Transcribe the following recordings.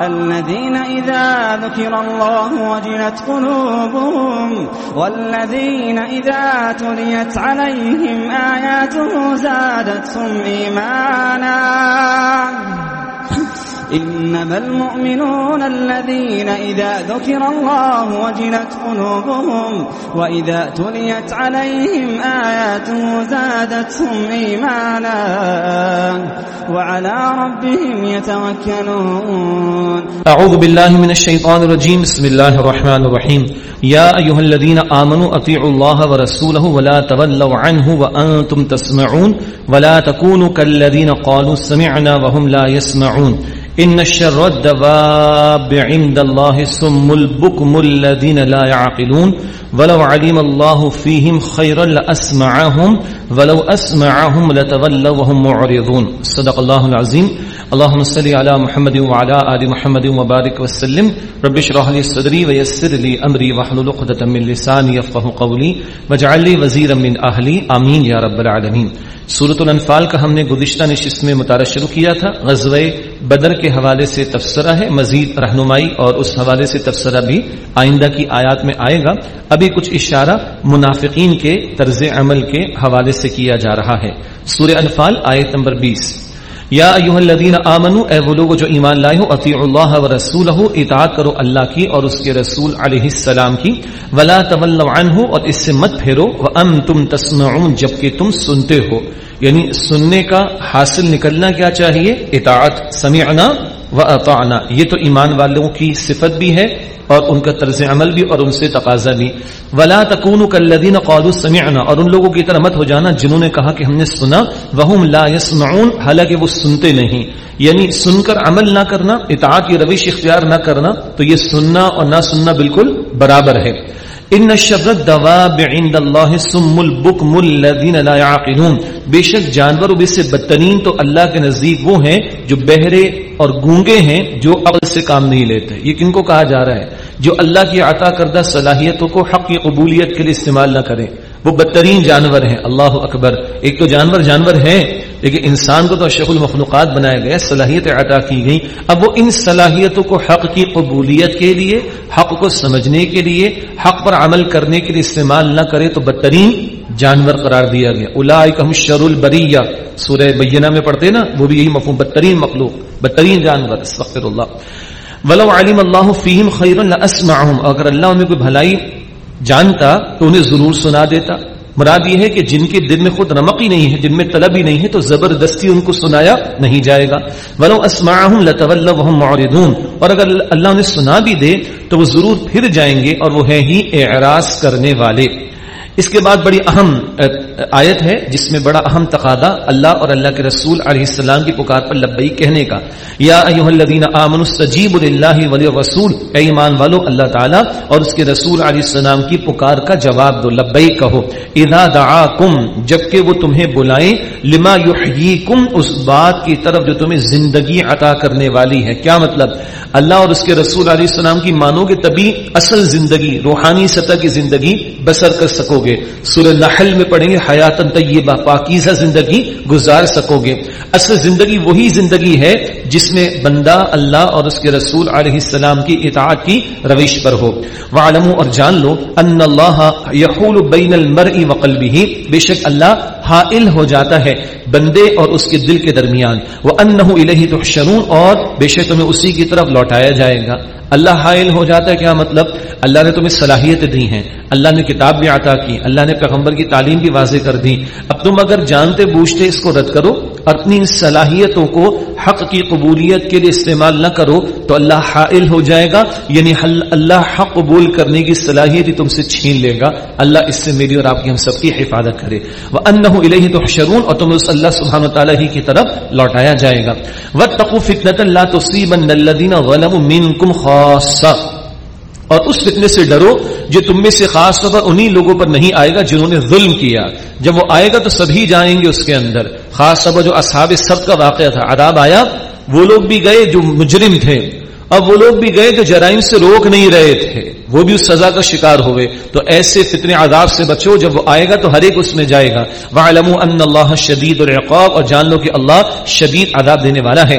الذين إذا ذكر الله وجلت قلوبهم والذين إذا تليت عليهم آياته زادتهم إيمانا. إنما المؤمنون الذين إذا ذكر الله وجلت قلوبهم وإذا تليت عليهم آياته زادتهم إيمانا وعلى ربهم يتوكلون. أعوذ بالله من الشيطان الرجيم. بسم الله الرحمن الرحيم. يا أيها الذين آمنوا أطيعوا الله ورسوله ولا تولوا عنه وأنتم تسمعون ولا تكونوا كالذين قالوا سمعنا وهم لا يسمعون. ان الشر الدواب عند الله السم البكم الذين لا يعقلون ولو علم الله فيهم خيرا لاسمعهم ولو اسمعهم لتولوا وهم معرضون. صدق الله العظيم. اللهم صل على محمد وعلى ال محمد وبارك وسلم. رب اشرح لي صدري ويسر لي امري واحلل عقده من لساني يفقهوا قولي واجعل لي وزيرا من اهلي امين يا رب العالمين. صورت الانفال کا ہم نے گزشتہ نشست میں مطالعہ شروع کیا تھا۔ غزوہ بدر کے حوالے سے تبصرہ ہے، مزید رہنمائی اور اس حوالے سے تبصرہ بھی آئندہ کی آیات میں آئے گا۔ ابھی کچھ اشارہ منافقین کے طرز عمل کے حوالے سے کیا جا رہا ہے۔ سورہ انفال آیت نمبر بیس۔ یا ایوہ الذین آمنو، اے وہ لوگ جو ایمان لائے ہو اطیع اللہ و رسولہ اطاعت کرو اللہ کی اور اس کے رسول علیہ السلام کی، ولا تولوا عنہ اور اس سے مت پھیرو، وانتم تسمعون، جبکہ تم سنتے ہو۔ یعنی سننے کا حاصل نکلنا کیا چاہیے؟ اطاعت، سمعنا و اطعنا یہ تو ایمان والوں کی صفت بھی ہے۔ اور ان کا طرز عمل بھی اور ان سے تقاضا بھی۔ ولا تکون کلین قول سمعنا۔ اور ان لوگوں کی طرح مت ہو جانا جنہوں نے کہا کہ ہم نے سنا۔ وہم لا يسمعون۔ حالانکہ وہ سنتے نہیں۔ یعنی سن کر عمل نہ کرنا، اطاعت کی روش اختیار نہ کرنا، تو یہ سننا اور نہ سننا بالکل برابر ہے۔ ان شر الدواب عند الله سم البكم الذين لا يعقلون بے شک جانور و سے بدترین تو اللہ کے نزدیک وہ ہیں جو بہرے اور گونگے ہیں جو عقل سے کام نہیں لیتے۔ یہ کن کو کہا جا رہا ہے؟ جو اللہ کی عطا کردہ صلاحیتوں کو حق کی قبولیت کے لیے استعمال نہ کریں۔ وہ بدترین جانور ہیں۔ اللہ اکبر۔ ایک تو جانور جانور ہیں، لیکن انسان کو تو اشق المخلوقات بنایا گیا صلاحیت عطا کی گئی اب وہ ان صلاحیتوں کو حق کی قبولیت کے لیے، حق کو سمجھنے کے لیے، حق پر عمل کرنے کے لیے استعمال نہ کرے تو بدترین جانور قرار دیا گیا۔ الا شر البریہ۔ سورہ بینہ میں پڑھتے نا، وہ بھی یہی مفہوم، بدترین مخلوق، بدترین جانور، استغفر اللہ۔ ولو علم اللہ فیم خیر اگر اللہ انہیں کوئی بھلائی جانتا تو انہیں ضرور سنا دیتا۔ مراد یہ ہے کہ جن کے دل میں خود رمق ہی نہیں ہے، جن میں طلب ہی نہیں ہے، تو زبردستی ان کو سنایا نہیں جائے گا۔ ولو اسمعهم لتولوا وهم معرضون۔ اور اگر اللہ انہیں سنا بھی دے، تو وہ ضرور پھر جائیں گے اور وہ ہے ہی اعراض کرنے والے۔ اس کے بعد بڑی اہم آیت ہے، جس میں بڑا اہم تقاضا اللہ اور اللہ کے رسول علیہ السلام کی پکار پر لبئی کہنے کا۔ یا ایوہ الذین آمنوا استجیبوا للہ ولی رسول اے ایمان والو، اللہ تعالی اور اس کے رسول علیہ السلام کی پکار کا جواب دو لبئی کہو۔ اذا دعاکم جبکہ وہ تمہیں بلائیں، لما یحییکم، اس بات کی طرف جو تمہیں زندگی عطا کرنے والی ہے۔ کیا مطلب؟ اللہ اور اس کے رسول علیہ السلام کی مانو گے تبھی اصل زندگی، روحانی سطح کی زندگی بسر کر سکو گے۔ سورہ نحل میں پڑھیں گے حیات طیبہ، پاکیزہ زندگی گزار سکو گے۔ اصل زندگی وہی زندگی ہے جس میں بندہ اللہ اور اس کے رسول علیہ السلام کی اطاعت کی روش پر ہو۔ وعلمو اور جان لو، ان اللہ یحول بین المرء وقلبہ بے شک اللہ حائل ہو جاتا ہے بندے اور اس کے دل کے درمیان۔ وہ انہ الہ تحشرون، اور بے شک تمہیں اسی کی طرف لوٹایا جائے گا۔ اللہ حائل ہو جاتا ہے، کیا مطلب؟ اللہ نے تمہیں صلاحیت دی ہیں۔ اللہ نے کتاب بھی عطا کی، اللہ نے پیغمبر کی تعلیم بھی واضح کر دی۔ اب تم اگر جانتے بوجھتے اس کو رد کرو اور اپنی ان صلاحیتوں کو حق کی قبولیت کے لیے استعمال نہ کرو، تو اللہ حائل ہو جائے گا۔ یعنی اللہ حق قبول کرنے کی صلاحیت ہی تم سے چھین لے گا۔ اللہ اس سے میری اور آپ کی ہم سب کی حفاظت کرے۔ وہ ان الہی تو شرون اور تم اس اللہ سبحانہ تعالیٰ ہی کی طرف لوٹایا جائے گا۔ وَاتَّقُوا فِتْنَةً لَا تُصِيبَنَّ الَّذِينَ ظَلَمُوا مِنْكُمْ خَاصَّةً اور اس فتنے سے ڈرو جو تم میں سے خاص طور پر انہی لوگوں پر نہیں آئے گا جنہوں نے ظلم کیا۔ جب وہ آئے گا تو سبھی جائیں گے اس کے اندر۔ خاص طور پر جو اصحاب سب کا واقعہ تھا، عذاب آیا، وہ لوگ بھی گئے جو مجرم تھے۔ اب وہ لوگ بھی گئے جو جرائم سے روک نہیں رہے تھے۔ وہ بھی اس سزا کا شکار ہوئے۔ تو ایسے فتنے عذاب سے بچو، جب وہ آئے گا تو ہر ایک اس میں جائے گا۔ وَعَلَمُوا أَنَّ اللَّهَ شَدِيدُ الْعِقَابِ اور جان لو کہ اللہ شدید عذاب دینے والا ہے۔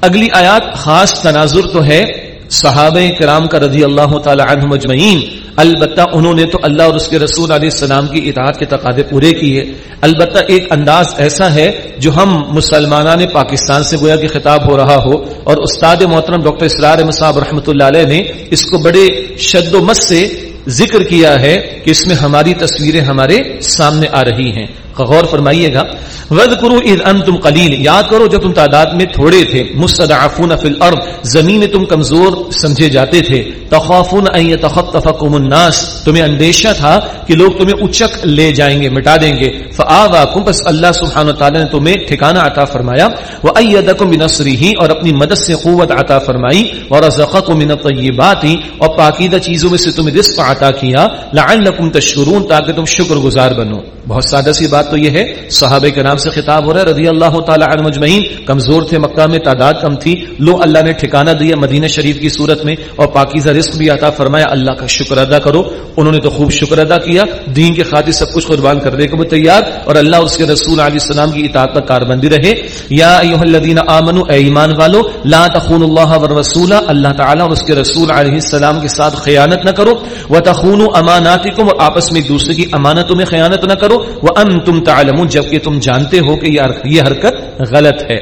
اگلی آیات خاص تناظر تو ہے۔ صحابہ کرام کا رضی اللہ تعالی عنہ مجمعین، البتہ انہوں نے تو اللہ اور اس کے رسول علیہ السلام کی اطاعت کے تقاضے پورے کیے۔ البتہ ایک انداز ایسا ہے جو ہم مسلمان پاکستان سے گویا کہ خطاب ہو رہا ہو، اور استاد محترم ڈاکٹر اسرار مصعب رحمۃ اللہ علیہ نے اس کو بڑے شد و مت سے ذکر کیا ہے کہ اس میں ہماری تصویریں ہمارے سامنے آ رہی ہیں۔ غور فرمائیے گا۔ ود کرو ان تم قلیل یاد کرو جب تم تعداد میں تھوڑے تھے۔ مستدعفون فی الارض زمین تم کمزور سمجھے جاتے تھے۔ تخافون ان يتخطفكم الناس۔ تمہیں اندیشہ تھا کہ لوگ تمہیں اچک لے جائیں گے، مٹا دیں گے۔ فآواکم بس اللہ سبحانہ وتعالی نے تمہیں ٹھکانہ عطا فرمایا۔ وایدکم بنصره۔ اور اپنی مدد سے قوت عطا فرمائی۔ ورزقکم من الطیبات اور پاکیزہ چیزوں میں سے تمہیں رزق عطا کیا۔ لعلکم تشکرون تاکہ تم شکر گزار بنو۔ بہت سادہ سی بات تو یہ ہے، صحابہ کے نام سے خطاب ہو رہا ہے، رضی اللہ تعالی عنہ مجمعین، کمزور تھے مکہ میں، تعداد کم تھی۔ لو اللہ نے ٹھکانہ دیا مدینہ شریف کی صورت میں اور پاکیزہ رزق بھی عطا فرمایا۔ اللہ کا شکر ادا کرو۔ انہوں نے تو خوب شکر ادا کیا۔ دین کے خاطر سب کچھ قربان کرنے کو بھی تیار۔ اور اللہ اس کے رسول علیہ السلام کی اطاعت پر کاربندی رہے۔ یا ایھا الذین آمنوا، اے ایمان والو، لا تخونوا اللہ والرسول، اللہ تعالی اور اس کے رسول علیہ السلام کے ساتھ خیانت نہ کرو۔ وتخونوا اماناتکم، اور آپس میں دوسرے کی امانتوں میں خیانت نہ کرو۔ وانتم تعلمون، جبکہ تم جانتے ہو کہ یہ حرکت غلط ہے۔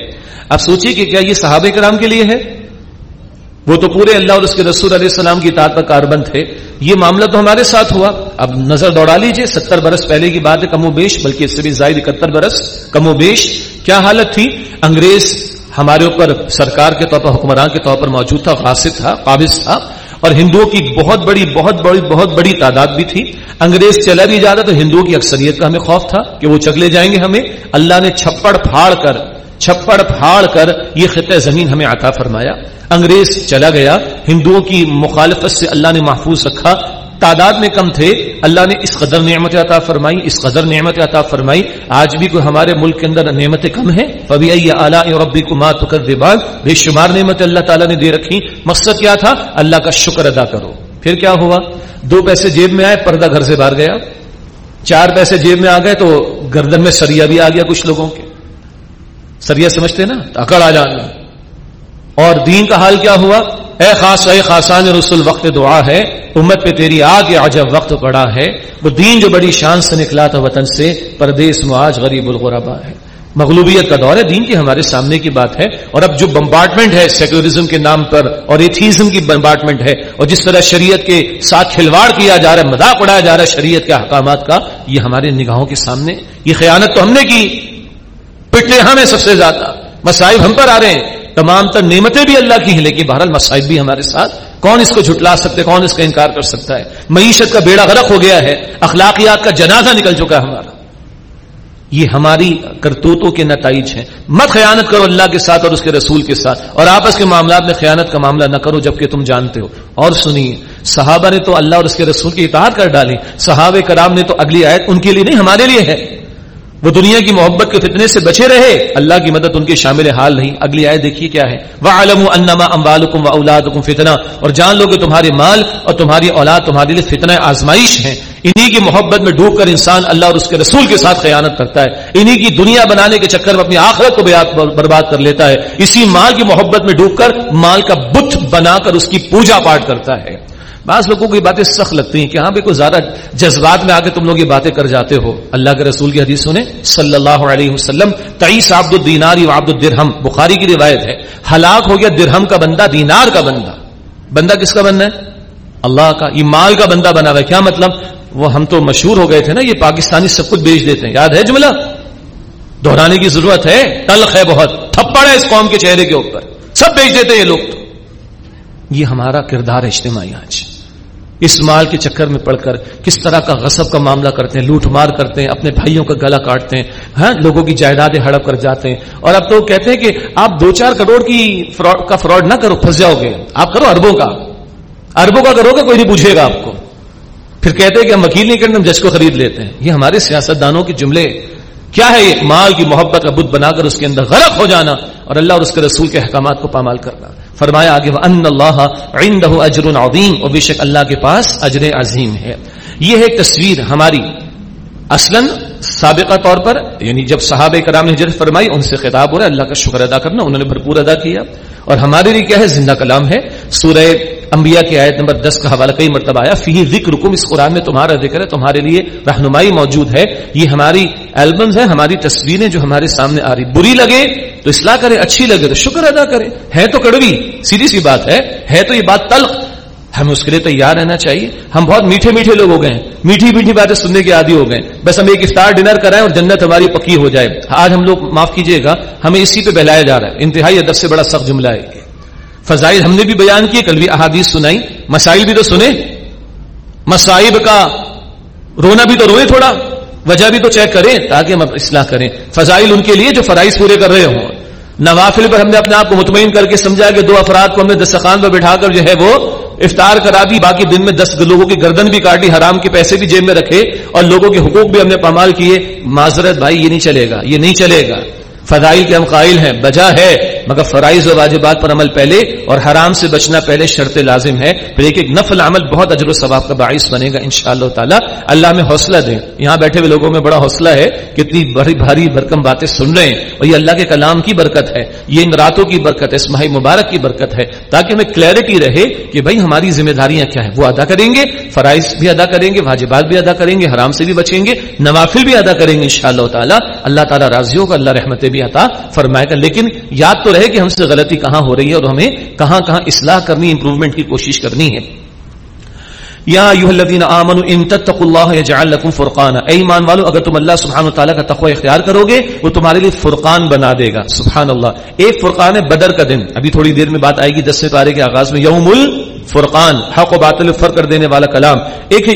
اب سوچیے کہ کیا یہ صحابہ کرام کے لیے ہے؟ وہ تو پورے اللہ اور اس کے رسول علیہ السلام کی اطاعت پر کاربند تھے۔ یہ معاملہ تو ہمارے ساتھ ہوا۔ اب نظر دوڑا لیجیے، ستر برس پہلے کی بات ہے، کم و بیش، بلکہ اس سے بھی زائد اکہتر برس، کم و بیش۔ کیا حالت تھی؟ انگریز ہمارے اوپر سرکار کے طور پر، حکمران کے طور پر موجود تھا غاصب تھا، قابض تھا۔ اور ہندوؤں کی بہت بڑی بہت بڑی بہت بڑی تعداد بھی تھی۔ انگریز چلا بھی جاتا تو ہندوؤں کی اکثریت کا ہمیں خوف تھا کہ وہ چگلے جائیں گے ہمیں۔ اللہ نے چھپڑ پھاڑ کر، چھپڑ پھاڑ کر یہ خطہ زمین ہمیں عطا فرمایا۔ انگریز چلا گیا۔ ہندوؤں کی مخالفت سے اللہ نے محفوظ رکھا۔ تعداد میں کم تھے۔ اللہ نے اس قدر نعمت عطا فرمائی اس قدر نعمت عطا فرمائی آج بھی کوئی ہمارے ملک کے اندر نعمتیں کم ہیں۔ ابھی ائی اعلیٰ ربی کو مات کر بے شمار نعمت اللہ تعالیٰ نے دے رکھی مقصد کیا تھا؟ اللہ کا شکر ادا کرو۔ پھر کیا ہوا؟ دو پیسے جیب میں آئے، پردہ گھر سے باہر گیا۔ چار پیسے جیب میں آ گئے تو گردن میں سریا بھی آ گیا کچھ لوگوں کے۔ سریا سمجھتے نا؟ اکڑ آ جانا۔ اور دین کا حال کیا ہوا؟ اے خاص اے خاصان رسول، وقت دعا ہے، امت پہ تیری آگ عجب وقت پڑا ہے، وہ دین جو بڑی شان سے نکلا تھا وطن سے، پردیس معاج غریب الغربا ہے۔ مغلوبیت کا دور ہے، دین کی ہمارے سامنے کی بات ہے، اور اب جو بمبارٹمنٹ ہے سیکولرزم کے نام پر، اور ایتھیزم کی بمبارٹمنٹ ہے، اور جس طرح شریعت کے ساتھ کھلواڑ کیا جا رہا ہے، مذاق اڑایا جا رہا ہے، شریعت کے احکامات کا، یہ ہمارے نگاہوں کے سامنے، یہ خیانت تو ہم نے کی پٹے ہمیں سب سے زیادہ مسائب ہم پر آ رہے ہیں۔ تمام تر نعمتیں بھی اللہ کی ہیں، لیکن بہرحال مسائب بھی ہمارے ساتھ۔ کون اس کو جھٹلا سکتے، کون اس کا انکار کر سکتا ہے؟ معیشت کا بیڑا غرق ہو گیا ہے، اخلاقیات کا جنازہ نکل چکا ہے ہمارا۔ یہ ہماری کرتوتوں کے نتائج ہیں۔ مت خیانت کرو اللہ کے ساتھ اور اس کے رسول کے ساتھ۔ اور آپس کے معاملات میں خیانت کا معاملہ نہ کرو، جبکہ تم جانتے ہو۔ اور سنیے، صحابہ نے تو اللہ اور اس کے رسول کی اطاعت کر ڈالی۔ صحابہ کرام نے تو اگلی آیت ان کے لیے نہیں، ہمارے لیے ہے۔ وہ دنیا کی محبت کے فتنے سے بچے رہے، اللہ کی مدد ان کے شامل حال نہیں۔ اگلی آئے دیکھیے کیا ہے۔ وہ عالم انما امبالکم و اولاد فتنا اور جان لو کہ تمہارے مال اور تمہاری اولاد تمہارے لیے فتنہ آزمائش ہے۔ انہی کی محبت میں ڈوب کر انسان اللہ اور اس کے رسول کے ساتھ خیانت کرتا ہے۔ انہی کی دنیا بنانے کے چکر میں اپنی آخرت کو برباد کر لیتا ہے۔ اسی مال کی محبت میں ڈوب کر مال کا بت بنا کر اس کی پوجا پاٹ کرتا ہے۔ بعض لوگوں کو یہ باتیں سخت لگتی ہیں کہ ہاں بھی کوئی زیادہ جذبات میں آ کے تم لوگ یہ باتیں کر جاتے ہو۔ اللہ کے رسول کی حدیث سنیں۔ صلی اللہ علیہ وسلم، تئیس عبد الدینار عبد الدرہم۔ بخاری کی روایت ہے، ہلاک ہو گیا درہم کا بندہ، دینار کا بندہ۔ بندہ کس کا بندہ ہے؟ اللہ کا، یہ مال کا بندہ بنا ہوا ہے۔ کیا مطلب؟ وہ ہم تو مشہور ہو گئے تھے نا، یہ پاکستانی سب کچھ بیچ دیتے ہیں۔ یاد ہے جملہ؟ دہرانے کی ضرورت ہے۔ تلخ ہے بہت۔ تھپڑ ہے اس قوم کے چہرے کے اوپر۔ سب بیچ دیتے ہیں یہ لوگ تو۔ یہ ہمارا کردار اجتماعی آج۔ اس مال کے چکر میں پڑ کر کس طرح کا غصب کا معاملہ کرتے ہیں، لوٹ مار کرتے ہیں، اپنے بھائیوں کا گلا کاٹتے ہیں ہاں لوگوں کی جائیدادیں ہڑپ کر جاتے ہیں۔ اور اب تو کہتے ہیں کہ آپ دو چار کروڑ کی فراڈ کا فراڈ نہ کرو، پھنس جاؤ گے۔ آپ کرو اربوں کا۔ اربوں کا کرو گے، کوئی نہیں پوچھے گا آپ کو۔ پھر کہتے ہیں کہ ہم وکیل نہیں کرتے، ہم جج کو خرید لیتے ہیں۔ یہ ہمارے سیاست دانوں کے جملے کیا ہے؟ یہ مال کی محبت کا بت بنا کر اس کے اندر غرق ہو جانا اور اللہ اور اس کے رسول کے احکامات کو پامال کرنا۔ فرمایا آگے ان اللہ اجر عظیم و بے شک اللہ کے پاس اجر عظیم ہے۔ یہ ہے تصویر ہماری۔ اصلا سابقہ طور پر یعنی جب صحابہ کرام نے ہجرت فرمائی، ان سے خطاب ہو رہا ہے، اللہ کا شکر ادا کرنا، انہوں نے بھرپور ادا کیا۔ اور ہمارے لیے کیا ہے؟ زندہ کلام ہے۔ سورہ انبیاء کی آیت نمبر دس کا حوالہ کئی مرتبہ آیا فی ذکر کم اس قرآن میں تمہارا ذکر ہے، تمہارے لیے رہنمائی موجود ہے، یہ ہماری البمز ہیں، ہماری تصویریں جو ہمارے سامنے آ رہی، بری لگے تو اصلاح کرے، اچھی لگے تو شکر ادا کرے، ہے تو کڑوی، سیدھی سی بات ہے ہے تو یہ بات تلخ، ہمیں اس کے لیے تیار رہنا چاہیے۔ ہم بہت میٹھے میٹھے لوگ ہو گئے میٹھی میٹھی باتیں سننے کے عادی ہو گئے بس ہم ایک افطار ڈنر کرائیں اور جنت ہماری پکی ہو جائے۔ آج ہم لوگ معاف کیجیے گا، ہمیں اسی پہ بہلایا جا رہا ہے۔ انتہائی ادب سے بڑا سخت جملہ ہے۔ فضائل ہم نے بھی بیان کیے، کل بھی احادیث سنائی، مسائل بھی تو سنے مسائب کا رونا بھی تو روئے تھوڑا، وجہ بھی تو چیک کریں تاکہ ہم اصلاح کریں۔ فضائل ان کے لیے جو فرائض پورے کر رہے ہوں۔ نوافل پر ہم نے اپنے آپ کو مطمئن کر کے سمجھا کہ دو افراد کو ہم نے دستخان پر بٹھا کر جو ہے وہ افطار کرا دی، باقی دن میں دس لوگوں کی گردن بھی کاٹی حرام کے پیسے بھی جیب میں رکھے اور لوگوں کے حقوق بھی ہم نے پامال کیے۔ معذرت بھائی، یہ نہیں چلے گا، یہ نہیں چلے گا۔ فضائل کے ہم قائل ہیں، بجا ہے۔ مگر فرائض و واجبات پر عمل پہلے اور حرام سے بچنا پہلے شرط لازم ہے پھر ایک ایک نفل عمل بہت اجر و ثواب کا باعث بنے گا انشاءاللہ تعالی۔ اللہ میں حوصلہ دیں۔ یہاں بیٹھے ہوئے لوگوں میں بڑا حوصلہ ہے کتنی بڑی بھاری برکم باتیں سن رہے ہیں اور یہ اللہ کے کلام کی برکت ہے۔ یہ ان راتوں کی برکت ہے، اس ماہ مبارک کی برکت ہے۔ تاکہ ہمیں کلیئرٹی رہے کہ بھائی ہماری ذمہ داریاں کیا ہیں۔ وہ ادا کریں گے، فرائض بھی ادا کریں گے، واجبات بھی ادا کریں گے، حرام سے بھی بچیں گے، نوافل بھی ادا کریں گے انشاءاللہ تعالی۔ اللہ تعالی راضی ہوگا اللہ رحمتیں بھی بھی عطا فرمائے گا لیکن یاد تو رہے کہ ہم سے غلطی کہاں ہو رہی ہے اور ہمیں کہاں کہاں اصلاح کرنی امپروومنٹ کی کوشش کرنی ہے۔ یا ایھا الذین آمنوا ان تتقوا اللہ یجعل لكم فرقانا۔ اے ایمان والو، اگر تم اللہ سبحانہ و تعالی کا تقوی اختیار کرو گے، وہ تمہارے لیے فرقان بنا دے گا۔ سبحان اللہ۔ ایک فرقان ہے بدر کا دن۔ ابھی تھوڑی دیر میں بات آئے گی دسویں پارے کے آغاز میں یوم الفرقان حق و باطل میں فرق کر دینے والا کلام۔ ایک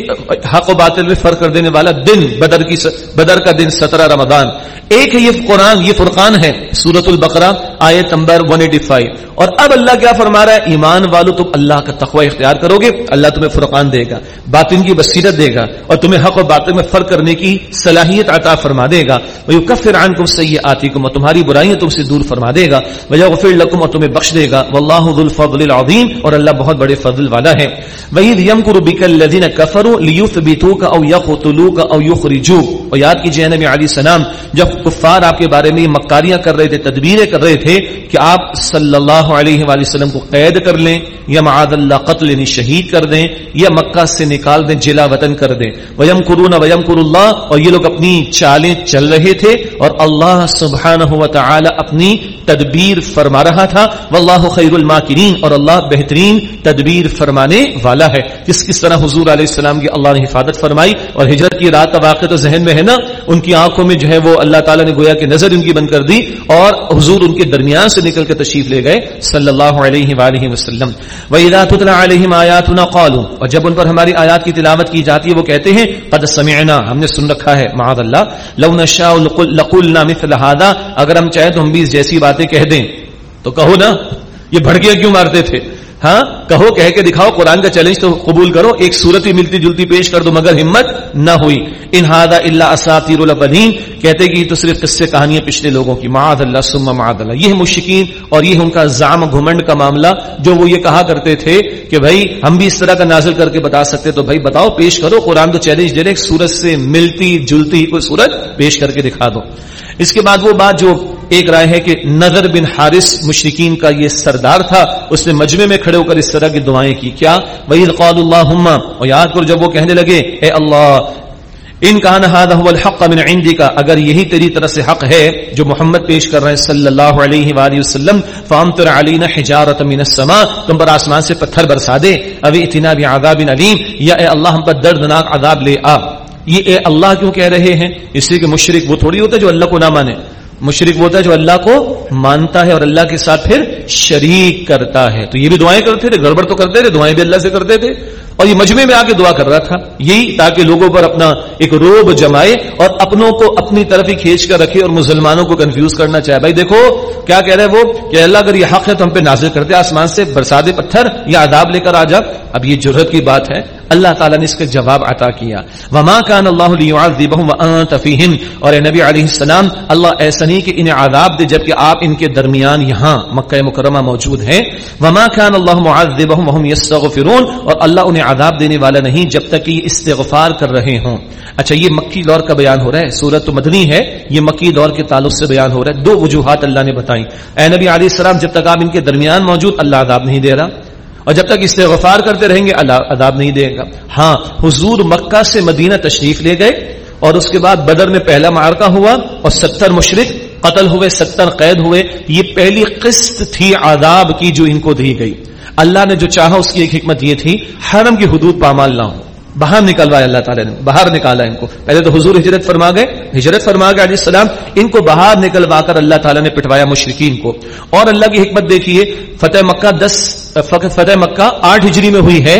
حق و باطل میں فرق کر دینے والا دن، بدر کی بدر کا دن، سترہ رمضان۔ ایک ہے یہ قرآن، یہ فرقان ہے سورت البقرہ، آیت نمبر 185 اور اب اللہ کیا فرما رہا ہے؟ ایمان والو، تم اللہ کا تقوی اختیار کرو گے، اللہ تمہیں فرقان دے گا، باطن کی بصیرت دے گا، اور تمہیں حق و باطن میں فرق کرنے کی صلاحیت عطا فرما دے گا۔ وہ کفر عن کم آتی کم اور تمہاری برائیاں تم سے دور فرما دے گا۔ وجہ غفر لکم اور تمہیں بخش دے گا۔ واللہ ذو الفضل العظیم اور اللہ بہت بڑے بڑے فضل والا ہے۔ وہی یمکر بک الذین کفروا لیثبتوک او یقتلوک او یخرجوک اور یاد کیجیے نبی علی السلام، جب کفار آپ کے بارے میں مکاریاں کر رہے تھے، تدبیریں کر رہے تھے کہ آپ صلی اللہ علیہ وآلہ وسلم کو قید کر لیں، یا معاد اللہ قتل یعنی شہید کر دیں، یا مکہ سے نکال دیں، جلا وطن کر دیں۔ ویم کرون ویم کر اللہ اور یہ لوگ اپنی چالیں چل رہے تھے اور اللہ سبحانہ و تعالی اپنی تدبیر فرما رہا تھا۔ واللہ خیر الماکرین اور اللہ بہترین تدبیر تدبیر فرمانے والا ہے۔ کس کس طرح حضور علیہ السلام کی اللہ نے حفاظت فرمائی اور ہجرت کی رات کا واقع تو ذہن میں ہے نا، ان کی آنکھوں میں جو ہے وہ اللہ تعالیٰ نے گویا کہ نظر ان کی بند کر دی اور حضور ان کے درمیان سے نکل کے تشریف لے گئے۔ صلی اللہ علیہ وآلہ وسلم۔ وَإِذَا تُتْلَى عَلَيْهِمْ اور جب ان پر ہماری آیات کی تلاوت کی جاتی ہے، وہ کہتے ہیں، قد سمعنا۔ ہم نے سن رکھا ہے معاذ اللہ لو نشاء لقلنا مثل هذا۔ اگر ہم چاہیں تو ہم بھی جیسی باتیں کہہ دیں۔ تو کہو نا، یہ بھڑکیاں کیوں مارتے تھے؟ ہاں کہو، کہہ کے دکھاؤ، قرآن کا چیلنج تو قبول کرو، ایک صورت ہی ملتی جلتی پیش کر دو مگر ہمت نہ ہوئی۔ انہادا اللہ اساتیر البدین کہتے کہ یہ تو صرف قصے کہانیاں پچھلے لوگوں کی۔ معاذ اللہ سما معاذ اللہ۔ یہ مشکین اور یہ ان کا زام گھمنڈ کا معاملہ، جو وہ یہ کہا کرتے تھے کہ بھائی، ہم بھی اس طرح کا نازل کر کے بتا سکتے تو بھائی بتاؤ، پیش کرو، قرآن تو چیلنج دے رہے سورت سے ملتی جلتی کوئی صورت پیش کر کے دکھا دو۔ اس کے بعد وہ بات جو ایک رائے ہے کہ نظر بن حارث مشرقین کا یہ سردار تھا، اس نے مجمع میں کھڑے ہو کر اس طرح کی دعائیں کی۔ کیا؟ وہی قال اللہ اور یاد کر جب وہ کہنے لگے، اے اللہ، ان کا نہاد الحق من عندی کا اگر یہی تیری طرح سے حق ہے جو محمد پیش کر رہے ہیں صلی اللہ علیہ وآلہ وسلم فامتر علینا حجارت من السماء، تم پر آسمان سے پتھر برسا دے۔ ابھی اتنا بھی عذاب علیم، یا اے اللہ، ہم پر دردناک عذاب لے آ۔ یہ اے اللہ کیوں کہہ رہے ہیں؟ اس لیے کہ مشرق وہ تھوڑی ہوتا ہے جو اللہ کو نہ مانے۔ مشرق وہ ہوتا ہے جو اللہ کو مانتا ہے اور اللہ کے ساتھ پھر شریک کرتا ہے۔ تو یہ بھی دعائیں کرتے تھے، گڑبڑ تو کرتے تھے، دعائیں بھی اللہ سے کرتے تھے۔ اور یہ مجمع میں آ کے دعا کر رہا تھا، یہی تاکہ لوگوں پر اپنا ایک روب جمائے اور اپنوں کو اپنی طرف ہی کھینچ کر رکھے اور مسلمانوں کو کنفیوز کرنا چاہے۔ بھائی دیکھو، کیا کہہ رہے وہ؟ کہ اللہ اگر یہ حق ہے تو ہم پہ نازل کرتے آسمان سے برساد پتھر یا عذاب لے کر آ جا۔ اب یہ جرت کی بات ہے۔ اللہ تعالیٰ نے اس کا جواب عطا کیا۔ وما کان اللہ فیہم اور اے نبی علیہ السلام، اللہ ایسا نہیں کہ انہیں عذاب دے، جبکہ آپ ان کے درمیان یہاں مکہ مکرمہ موجود ہیں۔ وما کان اللہ معذبہم وهم یستغفرون اور اللہ انہیں انہیں عذاب دینے والا نہیں جب تک کہ یہ استغفار کر رہے ہوں۔ اچھا یہ مکی دور کا بیان ہو رہا ہے سورت تو مدنی ہے۔ یہ مکی دور کے تعلق سے بیان ہو رہا ہے۔ دو وجوہات اللہ نے بتائیں۔ اے نبی علیہ السلام، جب تک آپ ان کے درمیان موجود، اللہ عذاب نہیں دے رہا۔ اور جب تک استغفار کرتے رہیں گے، اللہ عذاب نہیں دے گا۔ ہاں حضور مکہ سے مدینہ تشریف لے گئے اور اس کے بعد بدر میں پہلا معرکہ ہوا اور ستر مشرق قتل ہوئے، ستر قید ہوئے، یہ پہلی قسط تھی عذاب کی جو ان کو دی گئی۔ اللہ نے جو چاہا اس کی ایک حکمت یہ تھی، حرم کی حدود پامال نہ ہو۔ باہر نکلوایا اللہ تعالیٰ نے باہر نکالا ان کو۔ پہلے تو حضور ہجرت فرما گئے، ہجرت فرما گئے علیہ السلام، ان کو باہر نکلوا کر اللہ تعالیٰ نے پٹوایا مشرقین کو۔ اور اللہ کی حکمت دیکھیے، فتح مکہ دس، فتح مکہ آٹھ ہجری میں ہوئی ہے،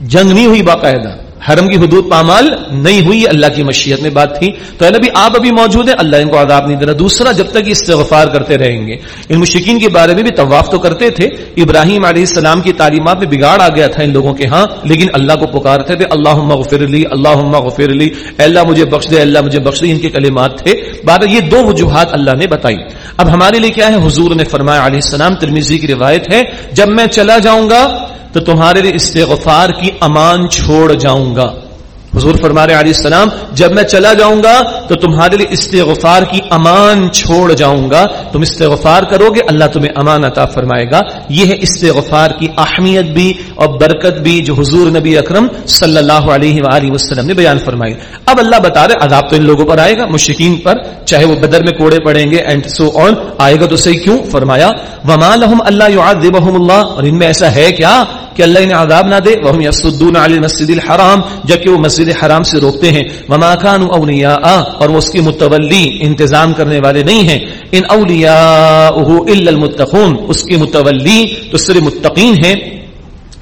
جنگ نہیں ہوئی باقاعدہ۔ حرم کی حدود پامال نہیں ہوئی اللہ کی مشیت میں بات تھی۔ تو نبی، آپ ابھی موجود ہیں، اللہ ان کو عذاب نہیں دے رہا دوسرا، جب تک استغفار کرتے رہیں گے۔ ان مشکین کے بارے میں بھی طواف تو کرتے تھے۔ ابراہیم علیہ السلام کی تعلیمات میں بگاڑ آ گیا تھا ان لوگوں کے ہاں لیکن اللہ کو پکارتے تھے اللہ غفر لی اللہ غفر لی۔ اللہ، مجھے بخش دے اللہ، مجھے بخش دے۔ ان کے کلمات تھے۔ بات یہ دو وجوہات اللہ نے بتائی۔ اب ہمارے لیے کیا ہے؟ حضور نے فرمایا علیہ السلام ترمیزی کی روایت ہے، جب میں چلا جاؤں گا تو تمہارے لیے استغفار کی امان چھوڑ جاؤں گا۔ حضور فرما رہے علیہ السلام، جب میں چلا جاؤں گا تو تمہارے لیے استغفار کی امان چھوڑ جاؤں گا۔ تم استغفار کرو گے، اللہ تمہیں امان عطا فرمائے گا۔ یہ ہے استغفار کی اہمیت بھی اور برکت بھی جو حضور نبی اکرم صلی اللہ علیہ وآلہ وسلم نے بیان فرمائی۔ اب اللہ بتا رہے عذاب تو ان لوگوں پر آئے گا مشکین پر، چاہے وہ بدر میں کوڑے پڑیں گے اینڈ سو آن آئے گا تو صحیح کیوں؟ فرمایا، وما لهم اللہ اللہ اور ان میں ایسا ہے کیا؟ کہ اللہ انہیں عذاب نہ دے، وہم یسدون علی المسجد الحرام، جبکہ وہ مسجد حرام سے روکتے ہیں۔ وما كانوا اولیاء، اور وہ اس کی متولی، انتظام کرنے والے نہیں ہیں۔ ان اولیاءه الا المتقون، اس کی متولی تو صرف متقین ہیں۔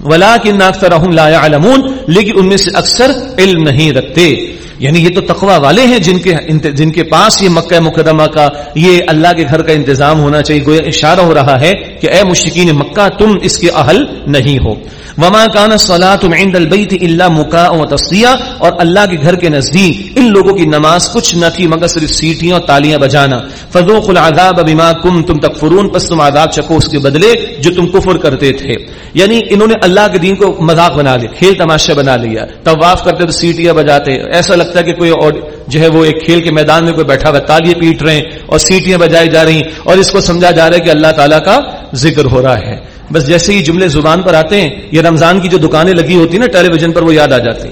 ولكن اکثرهم لا يعلمون لیکن ان میں سے اکثر علم نہیں رکھتے۔ یعنی یہ تو تقوا والے ہیں جن کے جن کے پاس یہ مکہ مقدمہ کا یہ اللہ کے گھر کا انتظام ہونا چاہیے، گویا اشارہ ہو رہا ہے کہ اے مشکین مکہ، تم اس کے اہل نہیں ہو۔ وما کان صلاۃ عند البیت الا مکاء و تصدیہ اور اللہ کے گھر کے نزدیک ان لوگوں کی نماز کچھ نہ تھی مگر صرف سیٹیاں اور تالیاں بجانا۔ فذوقوا العذاب بما کنتم تکفرون پس تم عذاب چکو اس کے بدلے جو تم کفر کرتے تھے۔ یعنی انہوں نے اللہ کے دین کو مذاق بنا لیا، کھیل تماشا بنا لیا، طواف کرتے تو سیٹیاں بجاتے، ایسا لگتا لگتا ہے کہ کوئی اور جو ہے وہ ایک کھیل کے میدان میں کوئی بیٹھا ہوا تالیاں پیٹ رہے ہیں اور سیٹیاں بجائی جا رہی ہیں اور اس کو سمجھا جا رہا ہے کہ اللہ تعالیٰ کا ذکر ہو رہا ہے۔ بس جیسے ہی جملے زبان پر آتے ہیں، یہ رمضان کی جو دکانیں لگی ہوتی ہیں نا ٹیلی ویژن پر وہ یاد آ جاتی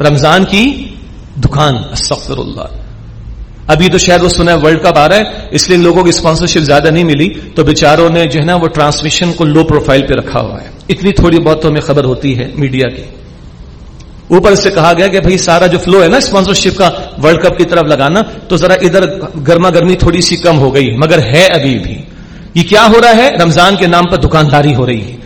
رمضان کی دکان استغفر اللہ ابھی تو شاید وہ سنا ہے، ورلڈ کپ آ رہا ہے، اس لیے ان لوگوں کی اسپانسرشپ زیادہ نہیں ملی۔ تو بیچاروں نے جو ہے نا، وہ ٹرانسمیشن کو لو پروفائل پہ رکھا ہوا ہے۔ اتنی تھوڑی بہت تو ہمیں خبر ہوتی ہے میڈیا کی۔ اوپر سے کہا گیا کہ بھائی سارا جو فلو ہے نا اسپانسرشپ کا ورلڈ کپ کی طرف لگانا، تو ذرا ادھر گرما گرمی تھوڑی سی کم ہو گئی، مگر ہے ابھی بھی۔ یہ کیا ہو رہا ہے؟ رمضان کے نام پر دکانداری ہو رہی ہے۔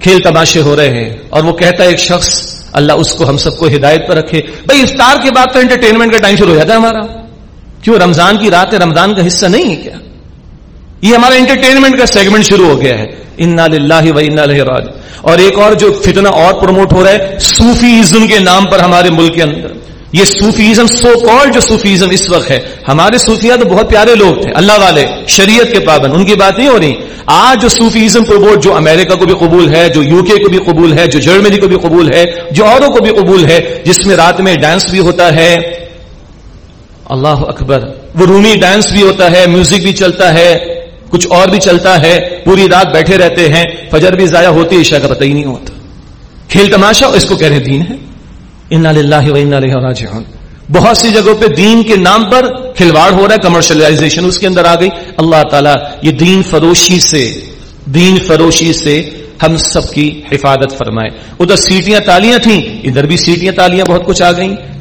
کھیل تماشے ہو رہے ہیں، اور وہ کہتا ہے ایک شخص، اللہ اس کو ہم سب کو ہدایت پر رکھے۔ بھائی افطار کے بعد تو انٹرٹینمنٹ کا ٹائم شروع ہو جاتا ہے ہمارا۔ کیوں؟ رمضان کی رات ہے، رمضان کا حصہ نہیں ہے کیا؟ یہ ہمارا انٹرٹینمنٹ کا سیگمنٹ شروع ہو گیا ہے۔ انا للہ و انا راج اور ایک اور جو فتنہ اور پروموٹ ہو رہا ہے، صوفیزم کے نام پر ہمارے ملک کے اندر۔ یہ صوفیزم سو کال جو صوفیزم اس وقت ہے، ہمارے صوفیہ تو بہت پیارے لوگ تھے، اللہ والے، شریعت کے پابند، ان کی بات نہیں ہو رہی۔ آج جو صوفیزم پروموٹ جو امریکہ کو بھی قبول ہے، جو یو کے کو بھی قبول ہے، جو جرمنی کو بھی قبول ہے، جو اوروں کو بھی قبول ہے، جس میں رات میں ڈانس بھی ہوتا ہے، اللہ اکبر، وہ رومی ڈانس بھی ہوتا ہے میوزک بھی چلتا ہے۔ کچھ اور بھی چلتا ہے، پوری رات بیٹھے رہتے ہیں، فجر بھی ضائع ہوتی، عشاء کا پتہ ہی نہیں ہوتا۔ کھیل تماشا، اس کو کہہ رہے دین ہے۔ راجعون۔ بہت سی جگہوں پہ دین کے نام پر کھلواڑ ہو رہا ہے کمرشلائزیشن اس کے اندر آ گئی۔ اللہ تعالیٰ یہ دین فروشی سے، دین فروشی سے ہم سب کی حفاظت فرمائے۔ ادھر سیٹیاں تالیاں تھیں، ادھر بھی سیٹیاں تالیاں بہت کچھ آ گئیں۔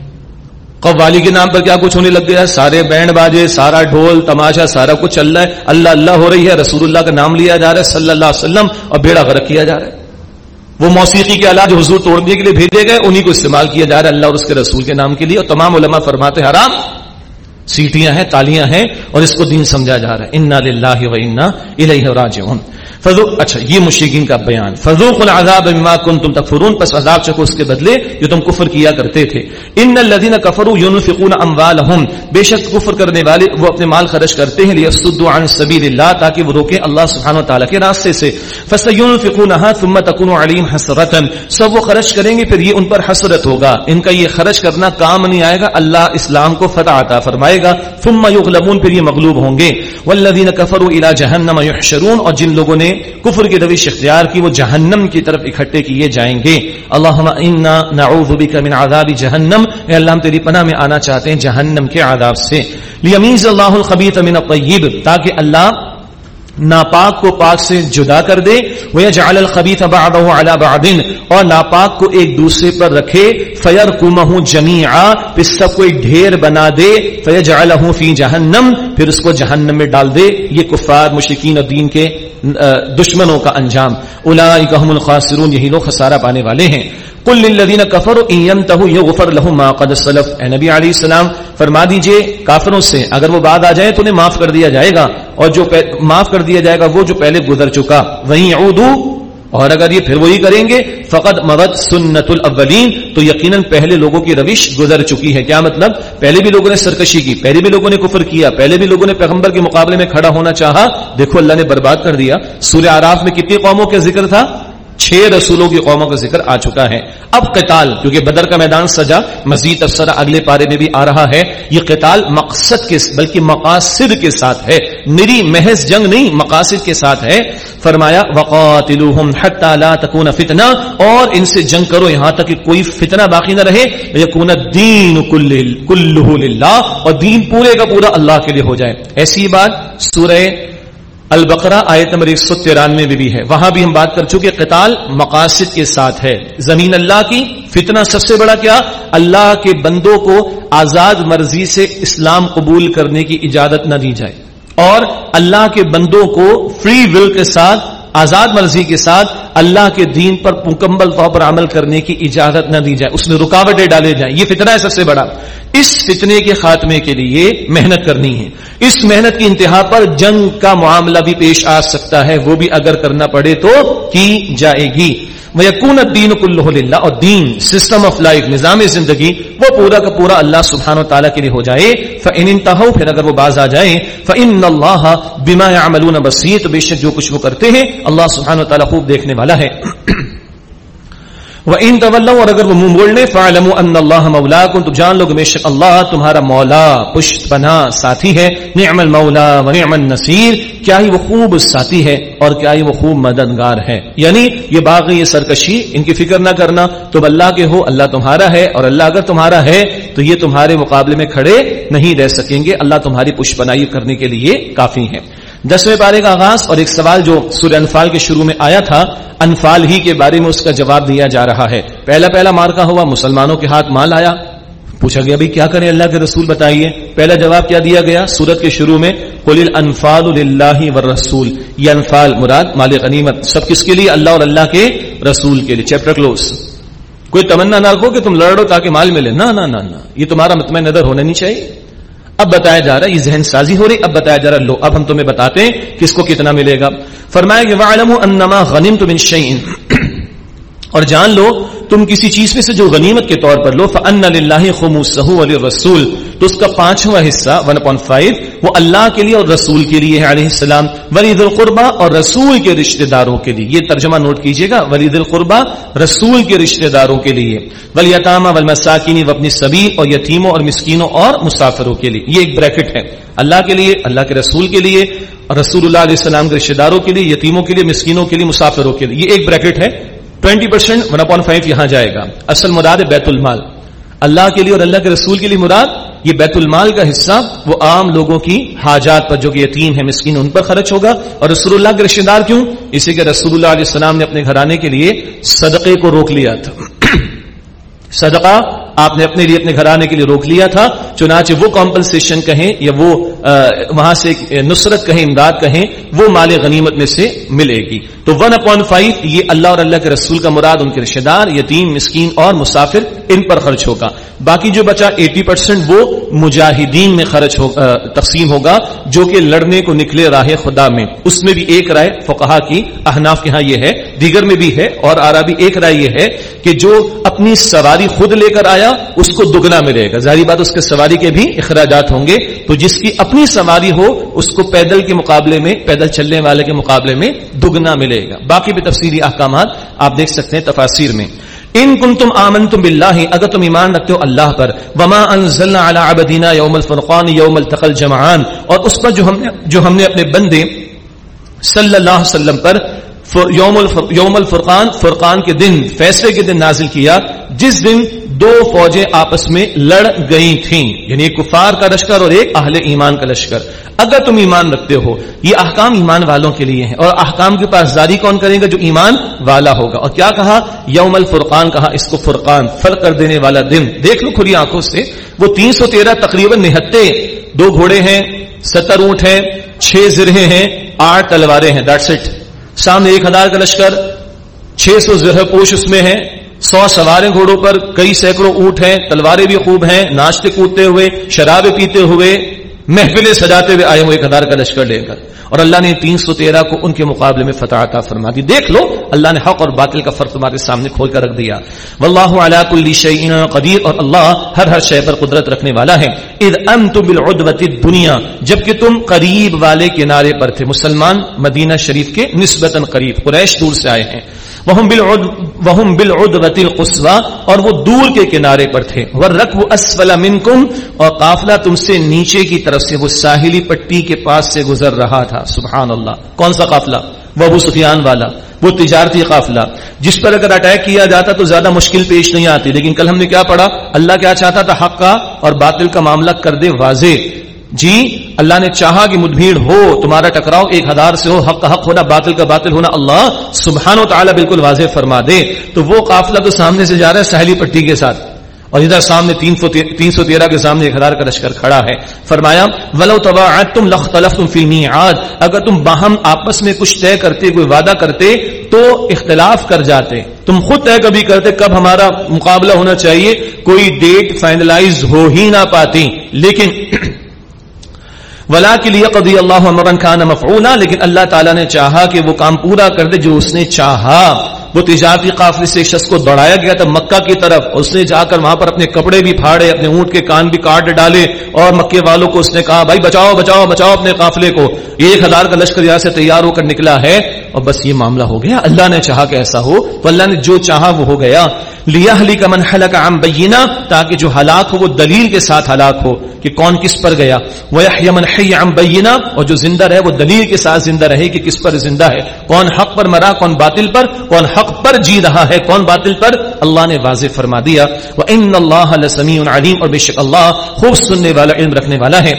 قوالی کے نام پر کیا کچھ ہونے لگ گیا؟ سارے بینڈ باجے، سارا ڈھول، تماشا، سارا کچھ چل رہا ہے۔ اللہ اللہ ہو رہی ہے رسول اللہ کا نام لیا جا رہا ہے، صلی اللہ علیہ وسلم، اور بیڑا غرق کیا جا رہا ہے۔ وہ موسیقی کے آلات جو حضور توڑنے کے لیے بھیجے گئے انہیں کو استعمال کیا جا رہا ہے اللہ اور اس کے رسول کے نام کے لیے۔ اور تمام علماء فرماتے حرام، سیٹیاں ہیں، تالیاں ہیں، اور اس کو دین سمجھا جا رہا ہے۔ انا للہ و انا الیہ راجعون۔ فضو اچھا یہ مشرقین کا بیان۔ فضوق العذاب بما کنتم تکفرون۔ پس عذاب چکو اس کے بدلے جو تم کفر کیا کرتے تھے۔ ان الذين كفروا ينفقون اموالهم۔ بے شک کفر کرنے والے وہ اپنے مال خرچ کرتے ہیں۔ ليصدوا عن سبيل الله تاکہ وہ روکیں اللہ سبحانہ و کے راستے سے۔ فسينفقونها ثم تكون عليهم حسرة۔ سب وہ خرچ کریں گے، پھر یہ ان پر حسرت ہوگا۔ ان کا یہ خرچ کرنا کام نہیں آئے گا۔ اللہ اسلام کو فتح عطا فرمائے گا۔ ثم يغلبون، پھر یہ مغلوب ہوں گے۔ والذین كفروا الى جهنم يحشرون۔ اور جن لوگوں نے کفر کی روش اختیار کی، وہ جہنم کی طرف اکٹھے کیے جائیں گے۔ اللہ نعوذ بک من عذاب جہنم۔ اے اللہ، ہم تیری پناہ میں آنا چاہتے ہیں جہنم کے عذاب سے۔ لیمیز اللہ الخبیث من الطیب، تاکہ اللہ ناپاک کو پاک سے جدا کر دے۔ وہ جعل الخبیث بعضه على بعض، اور ناپاک کو ایک دوسرے پر رکھے۔ فیرکمہ جميعا پھر سب کو ایک ڈھیر بنا دے۔ فیجعلہ فی جہنم، پھر اس کو جہنم میں ڈال دے۔ یہ کفار، مشرکین اور دین کے دشمنوں کا انجام۔ اولئک هم الخاسرون، یہی لوگ خسارہ پانے والے ہیں۔ قل للذین کفروا ان ينتهوا یغفر لهم ما قد سلف۔ اے نبی علیہ السلام، فرما دیجیے کافروں سے، اگر وہ بعد آ جائے تو انہیں معاف کر دیا جائے گا۔ اور جو معاف کر دیا جائے گا وہ جو پہلے گزر چکا۔ وہیں عودو اور اگر یہ پھر وہی کریں گے فقط مغد سنت الاولین، تو یقیناً پہلے لوگوں کی روش گزر چکی ہے۔ کیا مطلب؟ پہلے بھی لوگوں نے سرکشی کی، پہلے بھی لوگوں نے کفر کیا، پہلے بھی لوگوں نے پیغمبر کے مقابلے میں کھڑا ہونا چاہا۔ دیکھو، اللہ نے برباد کر دیا۔ سورہ آراف میں کتنی قوموں کا ذکر تھا؟ چھ رسولوں کی قوموں کا ذکر آ چکا ہے۔ اب قتال، کیونکہ بدر کا میدان سجا، مزید افسرا اگلے پارے میں بھی آ رہا ہے۔ یہ قتال مقصد کے بلکہ مقاصد کے ساتھ ہے۔ نری محض جنگ نہیں، مقاصد کے ساتھ ہے۔ فرمایا وقاتلوہم حتی لا تکون فتنہ اور ان سے جنگ کرو، یہاں تک کہ کوئی فتنہ باقی نہ رہے۔ یکون الدین کلہ للہ اور دین پورے کا پورا اللہ کے لیے ہو جائے۔ ایسی بات سورہ البقرہ آیت نمبر ایک سو ترانوے میں بھی ہے۔ وہاں بھی ہم بات کر چکے قتال مقاصد کے ساتھ ہے۔ زمین اللہ کی، فتنہ سب سے بڑا کیا؟ اللہ کے بندوں کو آزاد مرضی سے اسلام قبول کرنے کی اجازت نہ دی جائے۔ اور اللہ کے بندوں کو فری ول کے ساتھ آزاد مرضی کے ساتھ اللہ کے دین پر مکمل طور پر عمل کرنے کی اجازت نہ دی جائے، اس میں رکاوٹیں ڈالے جائیں۔ یہ فتنہ ہے سب سے بڑا۔ اس فتنے کے خاتمے کے لیے محنت کرنی ہے۔ اس محنت کی انتہا پر جنگ کا معاملہ بھی پیش آ سکتا ہے، وہ بھی اگر کرنا پڑے تو کی جائے گی۔ وہ یقون دین کلّہ اور دین سسٹم آف لائف نظام زندگی، وہ پورا کا پورا اللہ سبحان و تعالیٰ کے لیے ہو جائے۔ فن انتہو، پھر اگر وہ باز آ جائیں فن اللہ بما عملون بصیر تو بے شک جو کچھ وہ کرتے ہیں اللہ سبحان و تعالیٰ خوب دیکھنے والا ہے۔ وہ ان طول اور اگر وہ منہ بول لے فعلم ان اللہ مولا کن تو جان لو بے اللہ تمہارا مولا، پشت پنا ساتھی ہے۔ نعم المولا و نعم النصیر، کیا ہی وہ خوب ساتھی ہے اور کیا ہی وہ خوب مددگار ہے۔ یعنی یہ باغ، یہ سرکشی، ان کی فکر نہ کرنا، تم اللہ کے ہو، اللہ تمہارا ہے، اور اللہ اگر تمہارا ہے، تو یہ تمہارے مقابلے میں کھڑے نہیں رہ سکیں گے۔ اللہ تمہاری پشت پنائی کرنے کے لیے کافی ہے دسویں پارے کا آغاز اور ایک سوال جو سورہ انفال کے شروع میں آیا تھا، انفال ہی کے بارے میں اس کا جواب دیا جا رہا ہے۔ پہلا پہلا مارکا ہوا، مسلمانوں کے ہاتھ مال آیا۔ پوچھا گیا، بھائی کیا کریں؟ اللہ کے رسول بتائیے۔ پہلا جواب کیا دیا گیا سورت کے شروع میں؟ قل الانفال للہ والرسول۔ یہ انفال مراد مال غنیمت، سب کس کے لیے؟ اللہ اور اللہ کے رسول کے لیے۔ چیپٹر کلوز کوئی تمنا نہ رکھو کہ تم لڑو تاکہ مال ملے۔ نہ نہ نہ۔ یہ تمہارا مطمئن نظر ہونا نہیں چاہیے۔ اب بتایا جا رہا ہے، یہ ذہن سازی ہو رہی اب بتایا جا رہا لو، اب ہم تمہیں بتاتے ہیں کس کو کتنا ملے گا۔ فرمایا کہ وعلم انما غنمت من شيء اور جان لو، تم کسی چیز میں سے جو غنیمت کے طور پر لو فن اللہ خموسہ علی رسول تو اس کا پانچواں حصہ 1.5 وہ اللہ کے لیے اور رسول کے لیے ہے علیہ السلام. ولید القربا اور رسول کے رشتہ داروں کے لیے. یہ ترجمہ نوٹ کیجیے گا. ولید القربا رسول کے رشتہ داروں کے لیے. ولیتامہ والمساکین و اپنی اور یتیموں اور مسکینوں اور مسافروں کے لیے. یہ ایک بریکٹ ہے. اللہ کے لیے، اللہ کے رسول کے لیے اور رسول اللہ علیہ السلام کے رشتہ داروں کے لیے، یتیموں کے لیے، مسکینوں کے لیے، مسافروں کے لیے. یہ ایک بریکٹ ہے. Twenty percent one upon five یہاں جائے گا. اصل مراد ہے بیت المال. اللہ کے لیے اور اللہ کے رسول کے لیے مراد یہ بیت المال کا حصہ وہ عام لوگوں کی حاجات پر جو کہ یتیم ہے مسکین، ان پر خرچ ہوگا۔ اور رسول اللہ کے رشتے دار کیوں؟ اسی کے رسول اللہ علیہ السلام نے اپنے گھرانے کے لیے صدقے کو روک لیا تھا۔ صدقہ آپ نے اپنے لیے اپنے گھرانے کے لیے روک لیا تھا، چنانچہ وہ کمپنسیشن کہیں یا وہ وہاں سے نصرت کہیں، امداد کہیں، وہ مال غنیمت میں سے ملے گی۔ تو ون اپون فائیو یہ اللہ اور اللہ کے رسول کا مراد، ان کے رشتے دار یتیم، مسکین اور مسافر، ان پر خرچ ہوگا۔ باقی جو بچا ایٹی پرسینٹ وہ مجاہدین میں خرچ ہو تقسیم ہوگا، جو کہ لڑنے کو نکلے راہ خدا میں۔ اس میں بھی ایک رائے فقہا کی، احناف کے ہاں یہ ہے دیگر میں بھی ہے اور آرابی ایک رائے یہ ہے کہ جو اپنی سواری خود لے کر آیا، اس کو دگنا ملے گا۔ ظاہری بات اس کے سواری کے بھی اخراجات ہوں گے۔ تو جس کی اپنی سواری ہو، اس کو پیدل کے مقابلے میں، پیدل چلنے والے کے مقابلے میں دگنا ملے گا۔ باقی بھی تفصیلی احکامات آپ دیکھ سکتے ہیں تفاصیر میں۔ ان کن تم آمن تم بلّہ اگر تم ایمان رکھتے ہو اللہ پر، وما انزلنا على عبدنا یوم الفرقان، یوم التقل جمعان اور اس پر جو ہم نے، جو ہم نے اپنے بندے صلی اللہ علیہ وسلم پر یوم یوم الفرقان، فرقان کے دن، فیصلے کے دن نازل کیا، جس دن دو فوجیں آپس میں لڑ گئی تھیں یعنی ایک کفار کا لشکر اور ایک اہل ایمان کا لشکر۔ اگر تم ایمان رکھتے ہو، یہ احکام ایمان والوں کے لیے ہیں، اور احکام کے پاس داری کون کرے گا جو ایمان والا ہوگا؟ اور کیا کہا؟ یوم الفرقان کہا، اس کو فرقان فرق کر دینے والا دن۔ دیکھ لو کھلی آنکھوں سے، وہ تین سو تیرہ تقریباً نہتے، دو گھوڑے ہیں، ستر اونٹ ہیں، چھ زرہیں ہیں، آٹھ تلواریں ہیں ڈاٹ سٹ سامنے ایک ہزار کا لشکر، چھ سو زرہ پوش اس میں ہیں، سو سوارے گھوڑوں پر کئی سینکڑوں اونٹ ہیں، تلواریں بھی خوب ہیں ناچتے کودتے ہوئے، شرابیں پیتے ہوئے محفلیں سجاتے ہوئے آئے ہوئے ایک ہزار کا لشکر لے کر اور اللہ نے تین سو تیرہ کو ان کے مقابلے میں فتح عطا فرما دی۔ دیکھ لو، اللہ نے حق اور باطل کا فرق تمہارے سامنے کھول کر رکھ دیا۔ واللہ علی کل شیء قدیر اور اللہ ہر ہر شے پر قدرت رکھنے والا ہے۔ اذ انتم بالعدوۃ الدنیا، جبکہ تم قریب والے کنارے پر تھے۔ مسلمان مدینہ شریف کے نسبتا قریب، قریش دور سے آئے ہیں۔ وہم بالعد وہم القصوى اور وہ دور کے کنارے پر تھے۔ والركب اسفل منکم اور قافلہ تم سے نیچے کی طرف سے وہ ساحلی پٹی کے پاس سے گزر رہا تھا۔ سبحان اللہ کون سا قافلہ؟ وہ ابو سفیان والا۔ وہ تجارتی قافلہ۔ جس پر اگر اٹیک کیا جاتا تو زیادہ مشکل پیش نہیں آتی۔ لیکن کل ہم نے کیا پڑھا؟ اللہ کیا چاہتا تھا؟ حق کا اور باطل کا معاملہ کر دے واضح۔ جی اللہ نے چاہا کہ مدبھیڑ ہو، تمہارا ٹکراؤ ایک ہزار سے ہو، حق کا حق ہونا، باطل کا باطل ہونا، اللہ سبحان و تعالیٰ بالکل واضح فرما دے۔ تو وہ قافلہ تو سامنے سے جا رہا ہے سہلی پٹی کے ساتھ۔ اور ادھر سامنے تین سو تیرہ کے سامنے ایک ہزار کا لشکر کھڑا ہے۔ فرمایا، ولو تم لخ تلف تم فلمی آج اگر تم باہم آپس میں کچھ طے کرتے، کوئی وعدہ کرتے، تو اختلاف کر جاتے۔ تم خود طے کبھی کرتے کب ہمارا مقابلہ ہونا چاہیے، کوئی ڈیٹ فائنلائز ہو ہی نہ پاتی۔ لیکن ولا کے لیے قدی اللہ عمران خان مفعولا، لیکن اللہ تعالیٰ نے چاہا کہ وہ کام پورا کر دے جو اس نے چاہا۔ وہ تجارتی قافلے سے شخص کو دوڑایا گیا تھا مکہ کی طرف اس نے جا کر وہاں پر اپنے کپڑے بھی پھاڑے، اپنے اونٹ کے کان بھی کاٹ ڈالے اور مکے والوں کو اس نے کہا، بھائی بچاؤ بچاؤ بچاؤ اپنے قافلے کو۔ ایک ہزار کا لشکر یہاں سے تیار ہو کر نکلا ہے اور بس یہ معاملہ ہو گیا۔ اللہ نے چاہا کہ ایسا ہو اللہ نے جو چاہا وہ ہو گیا۔ لیا ہلی کا من حلق عام بینہ تاکہ جو ہلاک ہو وہ دلیل کے ساتھ ہلاک ہو کہ کون کس پر گیا۔ وہ یمن عام اور جو زندہ رہے وہ دلیل کے ساتھ زندہ رہے کہ کس پر زندہ ہے۔ کون حق پر مرا، کون باطل پر، کون حق حق پر جی رہا ہے کون باطل پر؟ اللہ نے واضح فرما دیا وہ ان اللہ سمیع علیم اور بے شک اللہ خوب سننے والا، علم رکھنے والا ہے۔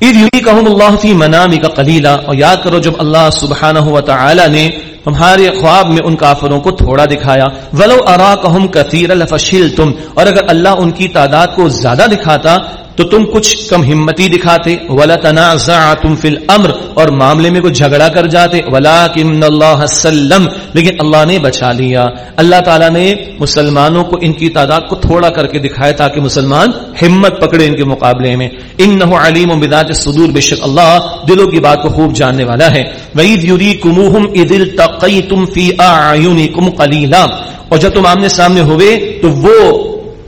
اللہ فی منامی کا قلیلہ اور یاد کرو جب اللہ سبحانہ و تعالی نے تمہارے خواب میں ان کافروں کو تھوڑا دکھایا، ولو ارا کہم کثیر الفشل تم اور اگر اللہ ان کی تعداد کو زیادہ دکھاتا تو تم کچھ کم ہمتی دکھاتے، ولا تنازع تم فی الامر اور معاملے میں کچھ جھگڑا کر جاتے ولا ولیکن اللہ سلم، لیکن اللہ نے بچا لیا۔ اللہ تعالیٰ نے مسلمانوں کو ان کی تعداد کو تھوڑا کر کے دکھایا تاکہ مسلمان ہمت پکڑے ان کے مقابلے میں۔ انه علیم و بذات الصدور، بے شک اللہ دلوں کی بات کو خوب جاننے والا ہے۔ وعید یوری وَإِذْ يُرِيكُمُوهُمْ إِذِ الْتَقَيْتُمْ فِي أَعْيُنِكُمْ قَلِيلًا۔ اور جب تم آمنے سامنے ہوئے، تو وہ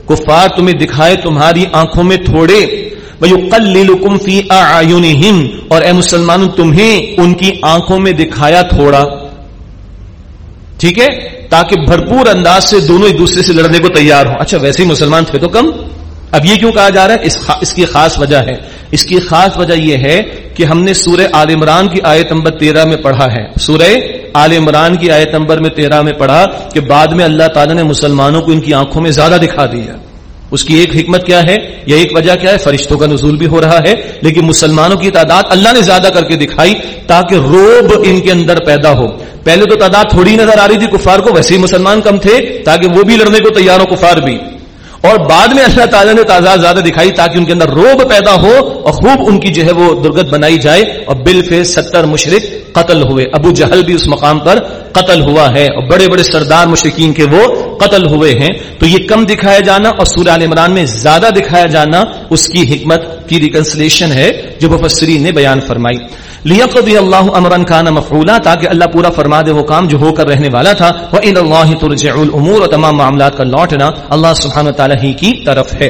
کفار تمہیں دکھائے، تمہاری آنکھوں میں تھوڑے۔ فی اور اے مسلمان تمہیں ان کی آنکھوں میں دکھایا تھوڑا۔ ٹھیک ہے؟ تاکہ بھرپور انداز سے دونوں ایک دوسرے سے لڑنے کو تیار ہو اچھا ویسے ہی مسلمان تھے تو کم۔ اب یہ کیوں کہا جا رہا ہے؟ اس کی خاص وجہ ہے۔ اس کی خاص وجہ یہ ہے کہ ہم نے سورہ عال عمران کی آیت نمبر تیرہ میں پڑھا ہے۔ سورہ آل عمران کی آیت نمبر میں تیرہ میں پڑھا کہ بعد میں اللہ تعالیٰ نے مسلمانوں کو ان کی آنکھوں میں زیادہ دکھا دیا۔ اس کی ایک حکمت کیا ہے؟ یا ایک وجہ کیا ہے؟ فرشتوں کا نزول بھی ہو رہا ہے، لیکن مسلمانوں کی تعداد اللہ نے زیادہ کر کے دکھائی تاکہ روب ان کے اندر پیدا ہو۔ پہلے تو تعداد تھوڑی نظر آ رہی تھی، کفار کو ویسے ہی مسلمان کم تھے تاکہ وہ بھی لڑنے کو تیار ہو کفار بھی۔ اور بعد میں اللہ تعالیٰ نے تعداد زیادہ دکھائی تاکہ ان کے اندر روب پیدا ہو اور خوب ان کی جو ہے وہ درگت بنائی جائے اور بل فے ستر مشرق قتل ہوئے۔ ابو جہل بھی اس مقام پر قتل ہوا ہے اور بڑے بڑے سردار مشرقین کے وہ قتل ہوئے ہیں، تو یہ کم دکھایا جانا اور سورہ عال عمران میں زیادہ دکھایا جانا اس کی حکمت کی ریکنسلیشن ہے جو مفسرین نے بیان فرمائی۔ لیقضی اللہ امرن کان مفعولا، تاکہ اللہ پورا فرما دے وہ کام جو ہو کر رہنے والا تھا۔ وہ ان اللہ ترجع الامور اور تمام معاملات کا لوٹنا اللہ سبحانہ تعالی ہی کی طرف ہے۔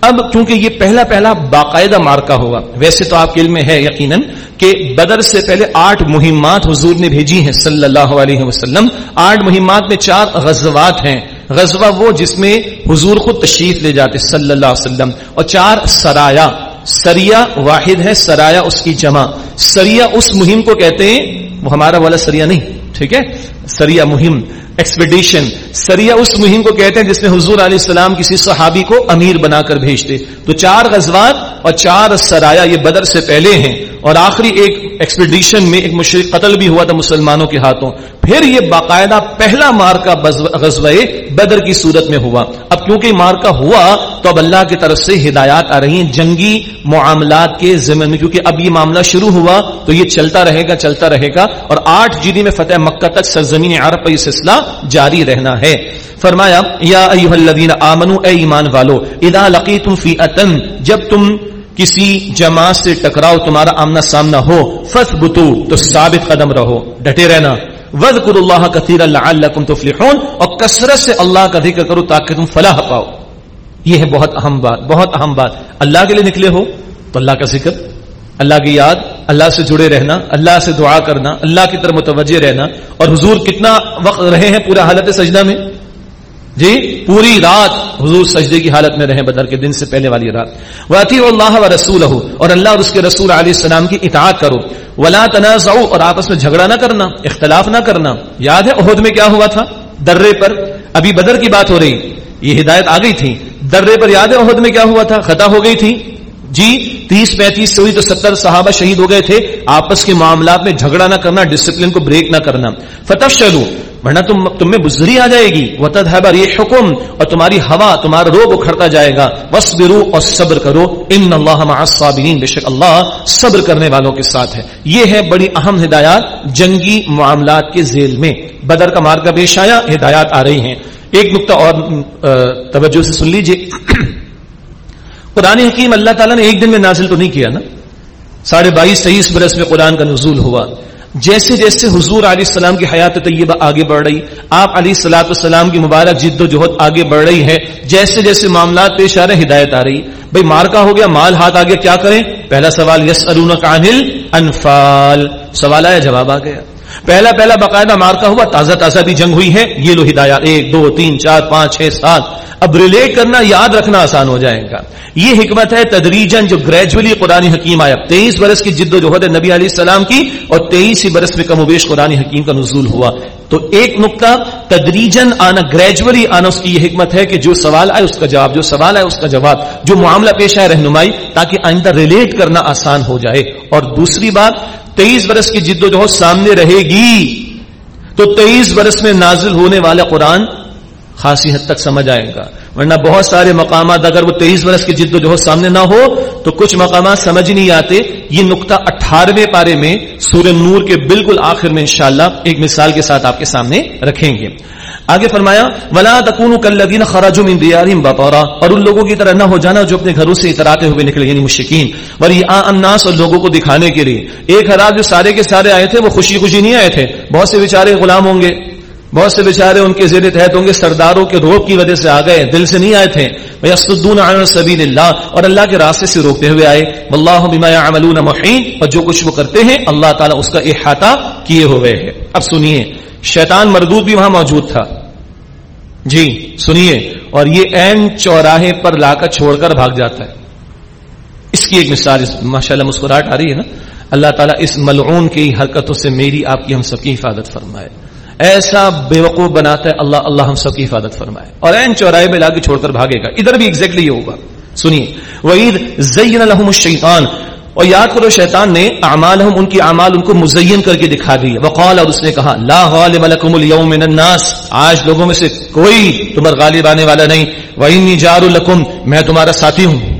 اب کیونکہ یہ پہلا پہلا باقاعدہ مارکا ہوگا، ویسے تو آپ کے علم میں ہے یقیناً کہ بدر سے پہلے آٹھ مہمات حضور نے بھیجی ہیں صلی اللہ علیہ وسلم۔ آٹھ مہمات میں چار غزوات ہیں۔ غزوہ وہ جس میں حضور خود تشریف لے جاتے صلی اللہ علیہ وسلم۔ اور چار سرایا۔ سریا واحد ہے، سرایا اس کی جمع۔ سریا اس مہم کو کہتے ہیں، وہ ہمارا والا سریا نہیں، ٹھیک ہے؟ سریا مہم۔ ایکسپیڈیشن سریا اس مہم کو کہتے ہیں جس میں حضور علیہ السلام کسی صحابی کو امیر بنا کر بھیجتے۔ تو چار غزوات اور چار سرایا یہ بدر سے پہلے ہیں۔ اور آخری ایک ایکسپیڈیشن میں ایک مشرق قتل بھی ہوا تھا مسلمانوں کے ہاتھوں۔ پھر یہ باقاعدہ پہلا مارکا غزوہ بدر کی صورت میں ہوا۔ اب کیونکہ مارکا ہوا، تو اب اللہ کی طرف سے ہدایات آ رہی ہیں جنگی معاملات کے ذمن میں۔ کیونکہ اب یہ معاملہ شروع ہوا، تو یہ چلتا رہے گا، چلتا رہے گا۔ اور آٹھ جی میں فتح مکہ تک سرزمین عرب پر یہ سلسلہ جاری رہنا ہے۔ فرمایا، یا ایوہ الذین آمنوا اے ایمان والو، اذا لقیتم فی اتن جب تم کسی جماعت سے ٹکراؤ، تمہارا آمنا سامنا ہو فثبتو تو ثابت قدم رہو۔ ڈٹے رہنا۔ وذکر اللہ کثیر لعلکم تفلحون۔ اور کثرت سے اللہ کا ذکر کرو تاکہ تم فلاح پاؤ۔ یہ ہے بہت اہم بات، بہت اہم بات۔ اللہ کے لیے نکلے ہو، تو اللہ کا ذکر، اللہ کی یاد اللہ سے جڑے رہنا، اللہ سے دعا کرنا، اللہ کی طرف متوجہ رہنا۔ اور حضور کتنا وقت رہے ہیں پورا حالت سجدہ میں؟ جی پوری رات حضور سجدے کی حالت میں رہے بدر کے دن سے پہلے والی رات۔ واطی اللہ و رسول اور اللہ اور اس کے رسول علیہ السلام کی اطاعت کرو۔ ولا تنازع اور آپس میں جھگڑا نہ کرنا، اختلاف نہ کرنا۔ یاد ہے عہد میں کیا ہوا تھا؟ درے پر۔ ابھی بدر کی بات ہو رہی، یہ ہدایت آ گئی تھی۔ درے پر یاد ہے عہد میں کیا ہوا تھا؟ خطا ہو گئی تھی۔ جی تیس پینتیس سے ہوئی تو ستر صحابہ شہید ہو گئے تھے۔ آپس کے معاملات میں جھگڑا نہ کرنا ڈسپلن کو بریک نہ کرنا۔ فتح شلو ورنہ تم تم میں بزری آ جائے گی۔ وہ تدہبر یہ حکم اور تمہاری ہوا، تمہارا روگ اکھڑتا جائے گا۔ بس اور صبر کرو۔ ان اللہ معصابین بے شک اللہ صبر کرنے والوں کے ساتھ ہے۔ یہ ہے بڑی اہم ہدایات جنگی معاملات کے ذیل میں۔ بدر کا مار کا پیش آیا، ہدایات آ رہی ہیں۔ ایک نقطہ اور توجہ سے سن لیجیے قرآن حکیم اللہ تعالیٰ نے ایک دن میں نازل تو نہیں کیا نا؟ ساڑھے بائیس، تیئیس برس میں قرآن کا نزول ہوا۔ جیسے جیسے حضور علیہ السلام کی حیات طیبہ آگے بڑھ رہی، آپ علیہ السلاۃ السلام کی مبارک جد و جہد آگے بڑھ رہی ہے جیسے جیسے معاملات پیش آ رہے ہدایت آ رہی۔ بھائی مار کا ہو گیا، مال ہاتھ آگے کیا کریں؟ پہلا سوال یس ارون کانل انفال سوال آیا، جواب آ گیا۔ پہلا پہلا باقاعدہ مارکا ہوا، تازہ تازہ بھی جنگ ہوئی ہے یہ لو ہدایات، ایک، دو، تین، چار، پانچ، چھ، سات۔ اب ریلیٹ کرنا، یاد رکھنا آسان ہو جائے گا یہ حکمت ہے تدریجن جو گریجولی قرآن حکیم آیا۔ تیئیس برس کی جد و جہد نبی علیہ السلام کی اور تیئیس ہی برس میں کم و بیش قرآن حکیم کا نزول ہوا۔ تو ایک نقطہ تدریجن آنا گریجولی آنا، اس کی یہ حکمت ہے کہ جو سوال آئے، اس کا جواب، جو سوال آئے، اس کا جواب، جو معاملہ پیش آئے رہنمائی، تاکہ آئندہ ریلیٹ کرنا آسان ہو جائے۔ اور دوسری بات تیئیس برس کی جد و جہد سامنے رہے گی تو تیئیس برس میں نازل ہونے والا قرآن خاصی حد تک سمجھ آئے گا۔ ورنہ بہت سارے مقامات اگر وہ تیئیس برس کی جد و جہد سامنے نہ ہو تو کچھ مقامات سمجھ نہیں آتے۔ یہ نقطہ اٹھارہویں پارے میں سورہ نور کے بالکل آخر میں انشاءاللہ ایک مثال کے ساتھ آپ کے سامنے رکھیں گے۔ آگے فرمایا، ولا تکون کلین خراج من دیارہم بطورا اور ان لوگوں کی طرح نہ ہو جانا جو اپنے گھروں سے اتراتے ہوئے نکلے یعنی مشکین ولی الناس، اور لوگوں کو دکھانے کے لیے۔ ایک ہزار جو سارے کے سارے آئے تھے، وہ خوشی خوشی نہیں آئے تھے۔ بہت سے بیچارے غلام ہوں گے۔ بہت سے بیچارے ان کے زیر تحت ہوں گے، سرداروں کے روپ کی وجہ سے آ گئے، دل سے نہیں آئے تھے۔ سبیل اللہ اور اللہ کے راستے سے روکتے ہوئے آئے۔ واللہ بما يعملون محین اور جو کچھ وہ کرتے ہیں، اللہ تعالیٰ اس کا احاطہ کیے ہوئے ہے۔ اب سنیے، شیطان مردود بھی وہاں موجود تھا۔ جی سنیے، اور یہ این چوراہے پر لا کر چھوڑ کر بھاگ جاتا ہے۔ اس کی ایک مثال ماشاء اللہ مسکراہٹ آ رہی ہے نا۔ اللہ تعالیٰ اس ملعون کی حرکتوں سے میری آپ کی ہم سب کی حفاظت فرمائے۔ ایسا بے وقوف بناتا ہے، اللہ اللہ ہم سب کی حفاظت فرمائے۔ اور این چوراہے میں لا کے چھوڑ کر بھاگے گا۔ ادھر بھی ایگزیکٹلی یہ ہوگا۔ سنیے وعید زین الحم الشیطان اور یاد کرو، شیطان نے اعمال ہم ان کی اعمال ان کو مزین کر کے دکھا دی وقال، اور اس نے کہا، لا غالب لکم اليوم من الناس۔ آج لوگوں میں سے کوئی تمہر غالب آنے والا نہیں۔ وانی جار لکم میں تمہارا ساتھی ہوں۔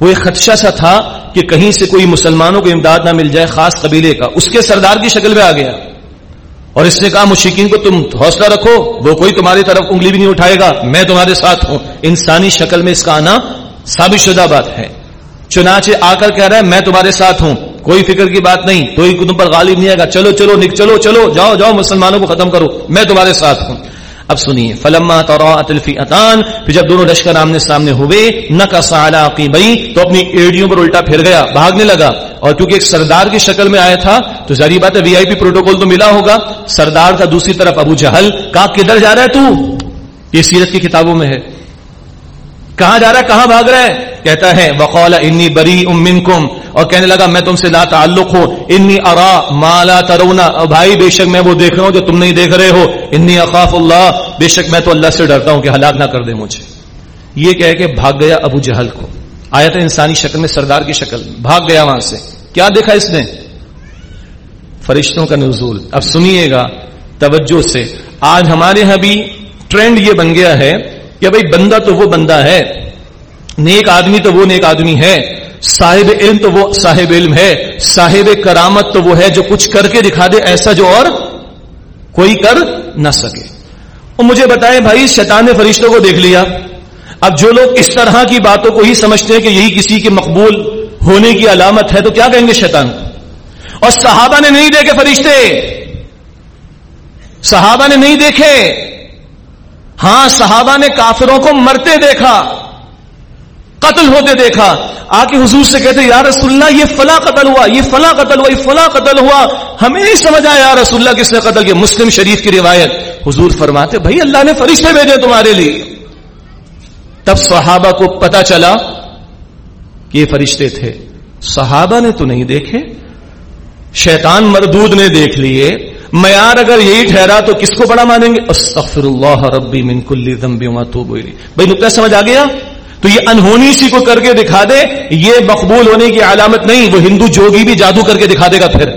وہ ایک خدشہ سا تھا کہ کہیں سے کوئی مسلمانوں کو امداد نہ مل جائے، خاص قبیلے کا۔ اس کے سردار کی شکل میں آ گیا۔ اور اس نے کہا مشکین کو تم حوصلہ رکھو، وہ کوئی تمہاری طرف انگلی بھی نہیں اٹھائے گا، میں تمہارے ساتھ ہوں۔ انسانی شکل میں اس کا آنا ثابت شدہ بات ہے۔ چنانچہ آ کر کہہ رہا ہے، میں تمہارے ساتھ ہوں۔ کوئی فکر کی بات نہیں کوئی تم پر غالب نہیں آئے گا۔ چلو چلو، نک چلو چلو، جاؤ جاؤ، مسلمانوں کو ختم کرو۔ میں تمہارے ساتھ ہوں۔ اب سنیے، فلما تلفی اتان پھر جب دونوں لشکر آمنے سامنے ہوئے نہ کا سالا بئی تو اپنی ایڈیوں پر الٹا پھر گیا، بھاگنے لگا۔ اور کیونکہ ایک سردار کی شکل میں آیا تھا، تو ظاہری بات ہے وی آئی پی پروٹوکول تو ملا ہوگا۔ سردار کا دوسری طرف ابو جہل۔ کہا کدھر جا رہا ہے تو؟ یہ سیرت کی کتابوں میں ہے۔ کہاں جا رہا ہے؟ کہاں بھاگ رہا ہے؟ کہتا ہے وقول انی بری امنکم اور کہنے لگا، میں تم سے لا تعلق ہو انی ارا مالا ترونا بھائی، بے شک میں وہ دیکھ رہا ہوں جو تم نہیں دیکھ رہے ہو۔ انی اخاف اللہ۔ بے شک میں تو اللہ سے ڈرتا ہوں کہ ہلاک نہ کر دے مجھے۔ یہ کہہ کے بھاگ گیا ابو جہل کو۔ آیا تھا انسانی شکل میں سردار کی شکل بھاگ گیا وہاں سے۔ کیا دیکھا اس نے؟ فرشتوں کا نزول۔ اب سنیے گا توجہ سے۔ آج ہمارے یہاں بھی ٹرینڈ یہ بن گیا ہے کہ بھائی بندہ تو وہ بندہ ہے، نیک آدمی تو وہ نیک آدمی ہے، صاحب علم تو وہ صاحب علم ہے، صاحب کرامت تو وہ ہے جو کچھ کر کے دکھا دے، ایسا جو اور کوئی کر نہ سکے۔ اور مجھے بتائیں بھائی، شیطان نے فرشتوں کو دیکھ لیا۔ اب جو لوگ اس طرح کی باتوں کو ہی سمجھتے ہیں کہ یہی کسی کے مقبول ہونے کی علامت ہے، تو کیا کہیں گے شیطان؟ اور صحابہ نے نہیں دیکھے فرشتے؟ صحابہ نے نہیں دیکھے؟ ہاں صحابہ نے کافروں کو مرتے دیکھا، قتل ہوتے دیکھا۔ آ کے حضور سے کہتے، یا رسول اللہ، یہ فلاں قتل ہوا، یہ فلاں قتل ہوا، یہ فلاں قتل ہوا۔ ہمیں نہیں سمجھا یا رسول اللہ کس نے قتل کیا۔ مسلم شریف کی روایت۔ حضور فرماتے، بھائی، اللہ نے فرشتے بھیجے تمہارے لیے۔ تب صحابہ کو پتا چلا کہ یہ فرشتے تھے۔ صحابہ نے تو نہیں دیکھے، شیطان مردود نے دیکھ لیے۔ معیار اگر یہی ٹھہرا تو کس کو بڑا مانیں گے؟ استغفر اللہ ربی من کل ذنب وما توب بھائی نقطہ سمجھ آ گیا؟ تو یہ انہونی سی کو کر کے دکھا دے، یہ مقبول ہونے کی علامت نہیں، وہ ہندو جوگی بھی جادو کر کے دکھا دے گا پھر۔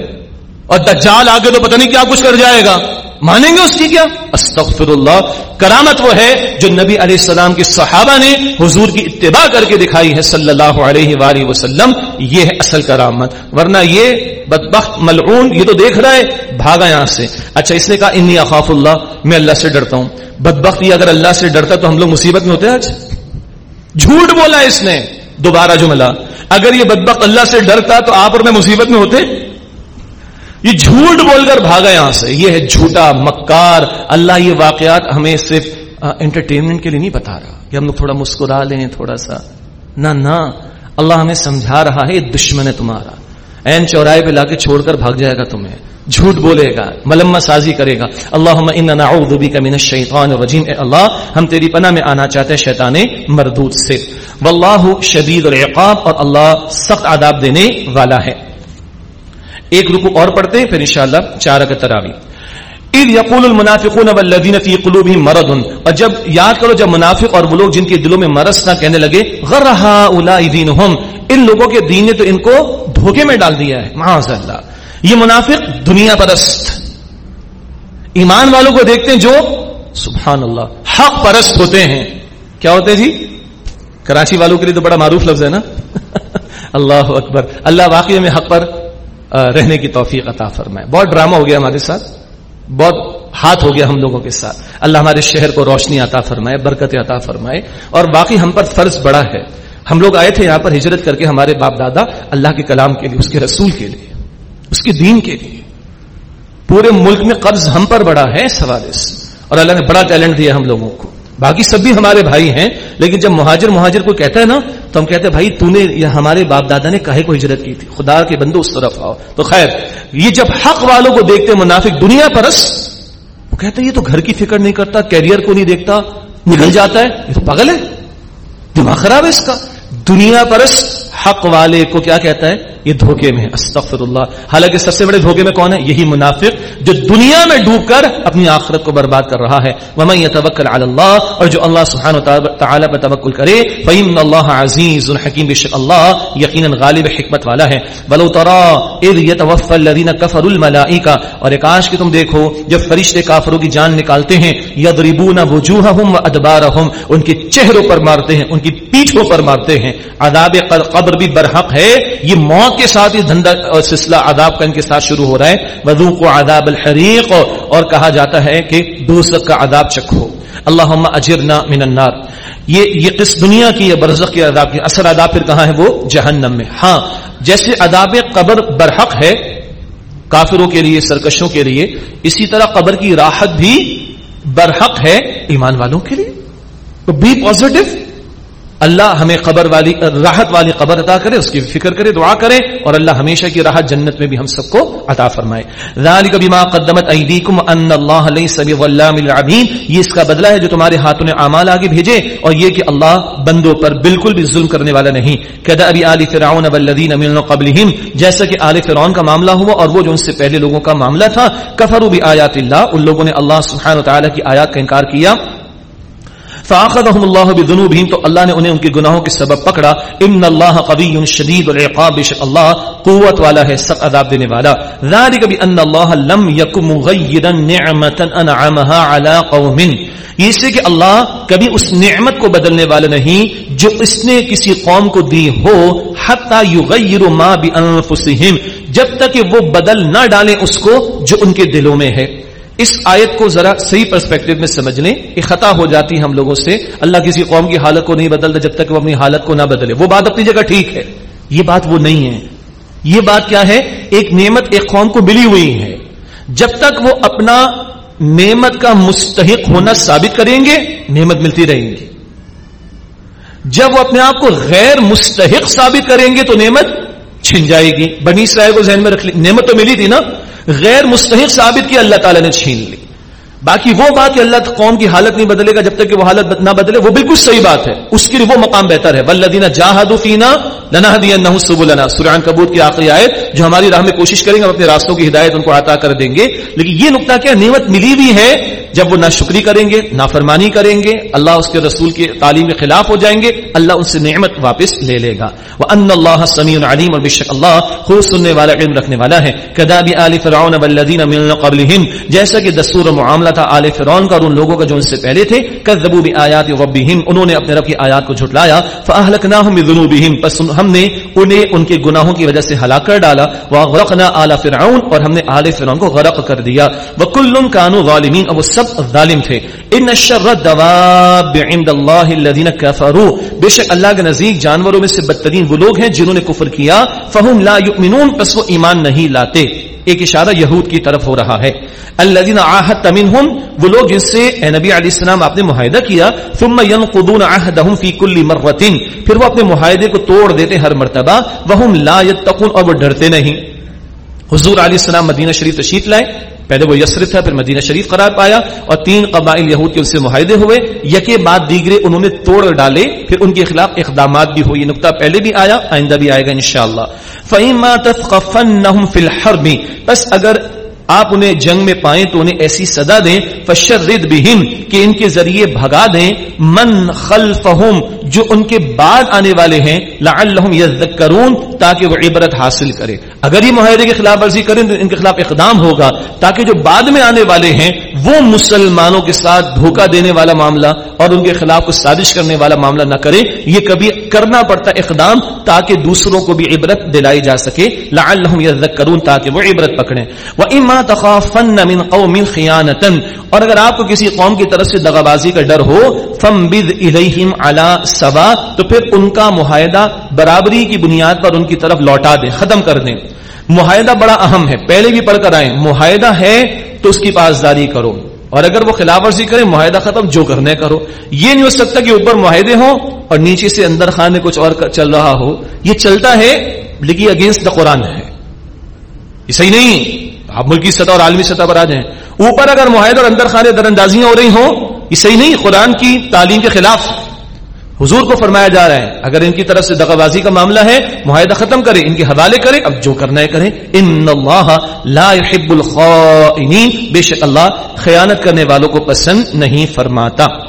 اور دجال آگے تو پتہ نہیں کیا کچھ کر جائے گا۔ مانیں گے اس کی کیا؟ استغفر اللہ کرامت وہ ہے جو نبی علیہ السلام کے صحابہ نے حضور کی اتباع کر کے دکھائی ہے صلی اللہ علیہ وآلہ وسلم۔ یہ ہے اصل کرامت۔ ورنہ یہ بدبخت ملعون، یہ تو دیکھ رہا ہے، بھاگا یہاں سے۔ اچھا اس نے کہا، انی اخاف اللہ میں اللہ سے ڈرتا ہوں۔ بدبخت یہ اگر اللہ سے ڈرتا تو ہم لوگ مصیبت میں ہوتے ہیں آج؟ جھوٹ بولا اس نے۔ دوبارہ جملہ۔ اگر یہ بدبخت اللہ سے ڈرتا تو آپ اور میں مصیبت میں ہوتے؟ یہ جھوٹ بول کر بھاگا یہاں سے۔ یہ ہے جھوٹا مکار۔ اللہ یہ واقعات ہمیں صرف انٹرٹینمنٹ کے لیے نہیں بتا رہا کہ ہم لوگ تھوڑا مسکرا لیں، تھوڑا سا۔ نہ نہ۔ اللہ ہمیں سمجھا رہا ہے، یہ دشمن ہے تمہارا۔ این چوراہے پہ لا کے چھوڑ کر بھاگ جائے گا تمہیں۔ جھوٹ بولے گا ملما سازی کرے گا۔ اللہ من الشیطان الرجیم۔ اے اللہ، ہم تیری پناہ میں آنا چاہتے ہیں شیطان مردود سے۔ واللہ شدید العقاب اور اللہ سخت آداب دینے والا ہے۔ ایک رکو اور پڑھتے ہیں، پھر انشاءاللہ چار کا تراوی اذ یقول المنافقون والذین فی قلوبهم مرض، اور جب یاد کرو، جب منافق اور وہ لوگ جن کے دلوں میں مرض تھا کہنے لگے غرہا اولائی دینہم، ان لوگوں کے دین نے تو ان کو دھوکے میں ڈال دیا ہے۔ معاذ اللہ یہ منافق دنیا پرست۔ ایمان والوں کو دیکھتے ہیں جو سبحان اللہ حق پرست ہوتے ہیں۔ کیا ہوتے جی؟ کراچی والوں کے لیے تو بڑا معروف لفظ ہے نا؟ اللہ اکبر۔ اللہ واقعی میں حق پر رہنے کی توفیق عطا فرمائے۔ بہت ڈرامہ ہو گیا ہمارے ساتھ۔ بہت ہاتھ ہو گیا ہم لوگوں کے ساتھ۔ اللہ ہمارے شہر کو روشنی عطا فرمائے برکت عطا فرمائے۔ اور باقی ہم پر فرض بڑا ہے۔ ہم لوگ آئے تھے یہاں پر ہجرت کر کے ہمارے باپ دادا اللہ کے کلام کے لیے، اس کے رسول کے لیے، اس کے دین کے لیے۔ پورے ملک میں قرض ہم پر بڑا ہے سوال اور اللہ نے بڑا ٹیلنٹ دیا ہم لوگوں کو۔ باقی سب بھی ہمارے بھائی ہیں، لیکن جب مہاجر مہاجر کو کہتا ہے نا، تو ہم کہتے ہیں، بھائی، تو نے یا ہمارے باپ دادا نے کہے کو ہجرت کی تھی؟ خدا کے بندو اس طرف آؤ۔ تو خیر، یہ جب حق والوں کو دیکھتے منافق دنیا پرس وہ کہتے ہیں یہ تو گھر کی فکر نہیں کرتا، کیریئر کو نہیں دیکھتا، نکل جاتا ہے، یہ تو پاگل ہے، دماغ خراب ہے اس کا۔ دنیا پرس حق والے کو کیا کہتا ہے؟ یہ دھوکے میں استغفر اللہ۔ حالانکہ سب سے بڑے دھوکے میں کون ہے؟ یہی منافق جو دنیا میں ڈوب کر اپنی آخرت کو برباد کر رہا ہے۔ ومن يتوکل علی اللہ اور جو اللہ سبحانہ و تعالی پر توکل کرے فین اللہ عزیز الحکیم بشک اللہ یقینا غالب حکمت والا ہے۔ ولو ترى اذ يتوفى الذين كفروا الملائکہ اور ایک آج کہ تم دیکھو جب فرشتے کافروں کی جان نکالتے ہیں یضربون وجوہهم وادبارهم ان کے چہروں پر مارتے ہیں، ان کی پیٹھوں پر مارتے ہیں۔ عذاب قبر بھی برحق ہے۔ یہ موت کے ساتھ یہ دھندا سلسلہ عذاب کا ان کے ساتھ شروع ہو رہا ہے۔ وذوقوا عذاب الحریق اور کہا جاتا ہے کہ دوزخ کا عذاب چکھو اللہم اجرنا من النار۔ یہ یہ کس دنیا کی، یہ برزخ کی عذاب کی اثر عذاب پھر کہاں ہے وہ؟ جہنم میں۔ ہاں جیسے عذاب قبر برحق ہے، کافروں کے لیے، سرکشوں کے لیے، اسی طرح قبر کی راحت بھی برحق ہے ایمان والوں کے لیے۔ تو بی پازیٹو اللہ ہمیں قبر والی، راحت والی قبر عطا کرے، اس کی فکر کرے، دعا کرے، اور اللہ ہمیشہ کی راحت جنت میں بھی ہم سب کو عطا فرمائے۔ ذالک بما قدمت ایدیکم ان اللہ لیس بظلام للعبید یہ اس کا بدلہ ہے جو تمہارے ہاتھوں نے اعمال آگے بھیجے، اور یہ کہ اللہ بندوں پر بالکل بھی ظلم کرنے والا نہیں۔ کدا ابی آل فرعون والذین من قبلہم، جیسا کہ آل فرعون کا معاملہ ہوا، اور وہ جو ان سے پہلے لوگوں کا معاملہ تھا، کفروا بآیات اللہ۔ ان لوگوں نے اللہ سبحانہ و تعالی کی آیات کا انکار کیا۔ فاخذهم الله بذنوبهم، تو اللہ نے انہیں ان کے گناہوں کے سبب پکڑا۔ ان اللہ قوی شدید العقاب بشک اللہ قوت والا ہے، سخت عذاب دینے والا۔ ذلك بان اللہ لم يكن مغيرا نعمه انعمها على قوم۔ یہ اس کہ اللہ کبھی اس نعمت کو بدلنے والا نہیں، جو اس نے کسی قوم کو دی ہو، حتی یغیر ما بانفسهم جب تک کہ وہ بدل نہ ڈالیں اس کو جو ان کے دلوں میں ہے۔ اس آیت کو ذرا صحیح پرسپیکٹو میں سمجھ لیں کہ خطا ہو جاتی ہم لوگوں سے۔ اللہ کسی قوم کی حالت کو نہیں بدلتا جب تک وہ اپنی حالت کو نہ بدلے۔ وہ بات اپنی جگہ ٹھیک ہے۔ یہ بات وہ نہیں ہے۔ یہ بات کیا ہے؟ ایک نعمت ایک قوم کو ملی ہوئی ہے۔ جب تک وہ اپنا نعمت کا مستحق ہونا ثابت کریں گے، نعمت ملتی رہیں گی۔ جب وہ اپنے آپ کو غیر مستحق ثابت کریں گے تو نعمت چھن جائے گی۔ بنی اسرائیل کو ذہن میں رکھ لی نعمت تو ملی تھی نا؟ غیر مستحق ثابت کیا اللہ تعالیٰ نے چھین لی۔ باقی وہ بات کہ اللہ قوم کی حالت نہیں بدلے گا جب تک کہ وہ حالت نہ بدلے، وہ بالکل صحیح بات ہے۔ اس کے لیے وہ مقام بہتر ہے۔ ولدینہ جاہد فینا لنا دیا سب النا سران کبوت کی آخری آیت جو ہماری راہ میں کوشش کریں گے، ہم اپنے راستوں کی ہدایت ان کو عطا کر دیں گے۔ لیکن یہ نقطہ کیا، نعمت ملی بھی ہے جب وہ نہ شکری کریں گے نہ فرمانی کریں گے، اللہ اس کے رسول کی تعلیم کے خلاف ہو جائیں گے، اللہ ان سے نعمت واپس لے لے گا۔ وہ ان اللہ سمیع علیم اور بشک اللہ خوب سننے والا، علم رکھنے والا ہے۔ کدا بھی علی فرعون والذین من قبلہم جیسا کہ دستور و معاملہ تھا آل فرعون کا اور ان لوگوں کا جو ان سے پہلے تھے کذبوا بآیات ربہم انہوں نے اپنے رب کی آیات کو جھٹلایا۔ فاہلکناہم بذنوبہم پس ہم نے انہیں ان کے گناہوں کی وجہ سے ہلاک کر ڈالا۔ واغرقنا آل فرعون اور ہم نے آل فرعون کو غرق کر دیا۔ وکل کانوا ظالمین اب سب ظالم تھے۔ ان شر عند اللہ الذين كفروا۔ بے شک اللہ کے نزدیک جانوروں میں سے بدترین وہ لوگ ہیں جنہوں نے کفر کیا۔ فهم لا يؤمنون۔ پس وہ ایمان نہیں لاتے۔ ایک اشارہ یہود کی طرف ہو رہا ہے۔ الذين عاهدت منهم۔ وہ لوگ جن سے اے نبی علیہ السلام آپ نے معاہدہ کیا۔ ثم ينقضون عهدهم في كل مره پھر وہ اپنے معاہدے کو توڑ دیتے ہر مرتبہ۔ وهم لا يتقون اور وہ ڈرتے نہیں۔ حضور علیہ السلام مدینہ شریف تشریف لائے۔ پہلے وہ یسرف تھا، پھر مدینہ شریف قرار پایا اور تین قبائل یہود کے ان سے معاہدے ہوئے۔ یکے بعد دیگرے انہوں نے توڑ ڈالے، پھر ان کے خلاف اقدامات بھی ہوئی نقطہ پہلے بھی آیا، آئندہ بھی آئے گا انشاءاللہ۔ فَإِمَّا تَثْقَفَنَّهُمْ فِي الْحَرْبِ۔ بس اگر آپ انہیں جنگ میں پائیں تو انہیں ایسی صدا دیں، فشرد بہم کہ ان کے ذریعے بھگا دیں۔ من خلفہم جو ان کے بعد آنے والے ہیں لعلہم یذکرون تاکہ وہ عبرت حاصل کرے۔ اگر یہ معاہدے کے خلاف ورزی کریں تو ان کے خلاف اقدام ہوگا، تاکہ جو بعد میں آنے والے ہیں، وہ مسلمانوں کے ساتھ دھوکہ دینے والا معاملہ اور ان کے خلاف کچھ سازش کرنے والا معاملہ نہ کرے۔ یہ کبھی کرنا پڑتا اقدام، تاکہ دوسروں کو بھی عبرت دلائی جا سکے۔ لعلہم یذکرون تاکہ وہ عبرت پکڑیں۔ وَإِمَّا تَخَافَنَّ مِنْ قَوْمٍ خِيَانَةً اور اگر آپ کو کسی قوم کی طرف سے دغابازی کا ڈر ہو فَمْبِذْ إِلَيْهِمْ عَلَى سَوَا تو پھر ان کا معاہدہ برابری کی بنیاد پر ان کی طرف لوٹا دیں ختم کر دیں معاہدہ بڑا اہم ہے، پہلے بھی پڑھ کر آئیں۔ معاہدہ ہے تو اس کی پاسداری کرو۔ اور اگر وہ خلاف ورزی کرے، معاہدہ ختم جو کرنے کرو۔ یہ نہیں ہو سکتا کہ اوپر معاہدے ہوں اور نیچے سے اندر خانے کچھ اور چل رہا ہو۔ یہ چلتا ہے، لیکن اگینسٹ دا قرآن ہے۔ یہ صحیح نہیں۔ آپ ملکی سطح اور عالمی سطح پر آ جائیں۔ اوپر اگر معاہدہ اور اندر خانے در اندازیاں ہو رہی ہوں، یہ صحیح نہیں، قرآن کی تعلیم کے خلاف۔ حضور کو فرمایا جا رہا ہے، اگر ان کی طرف سے دغابازی کا معاملہ ہے، معاہدہ ختم کرے ان کے حوالے کرے اب جو کرنا ہے کریں۔ ان اللہ لا يحب الخائنین، بے شک اللہ خیانت کرنے والوں کو پسند نہیں فرماتا۔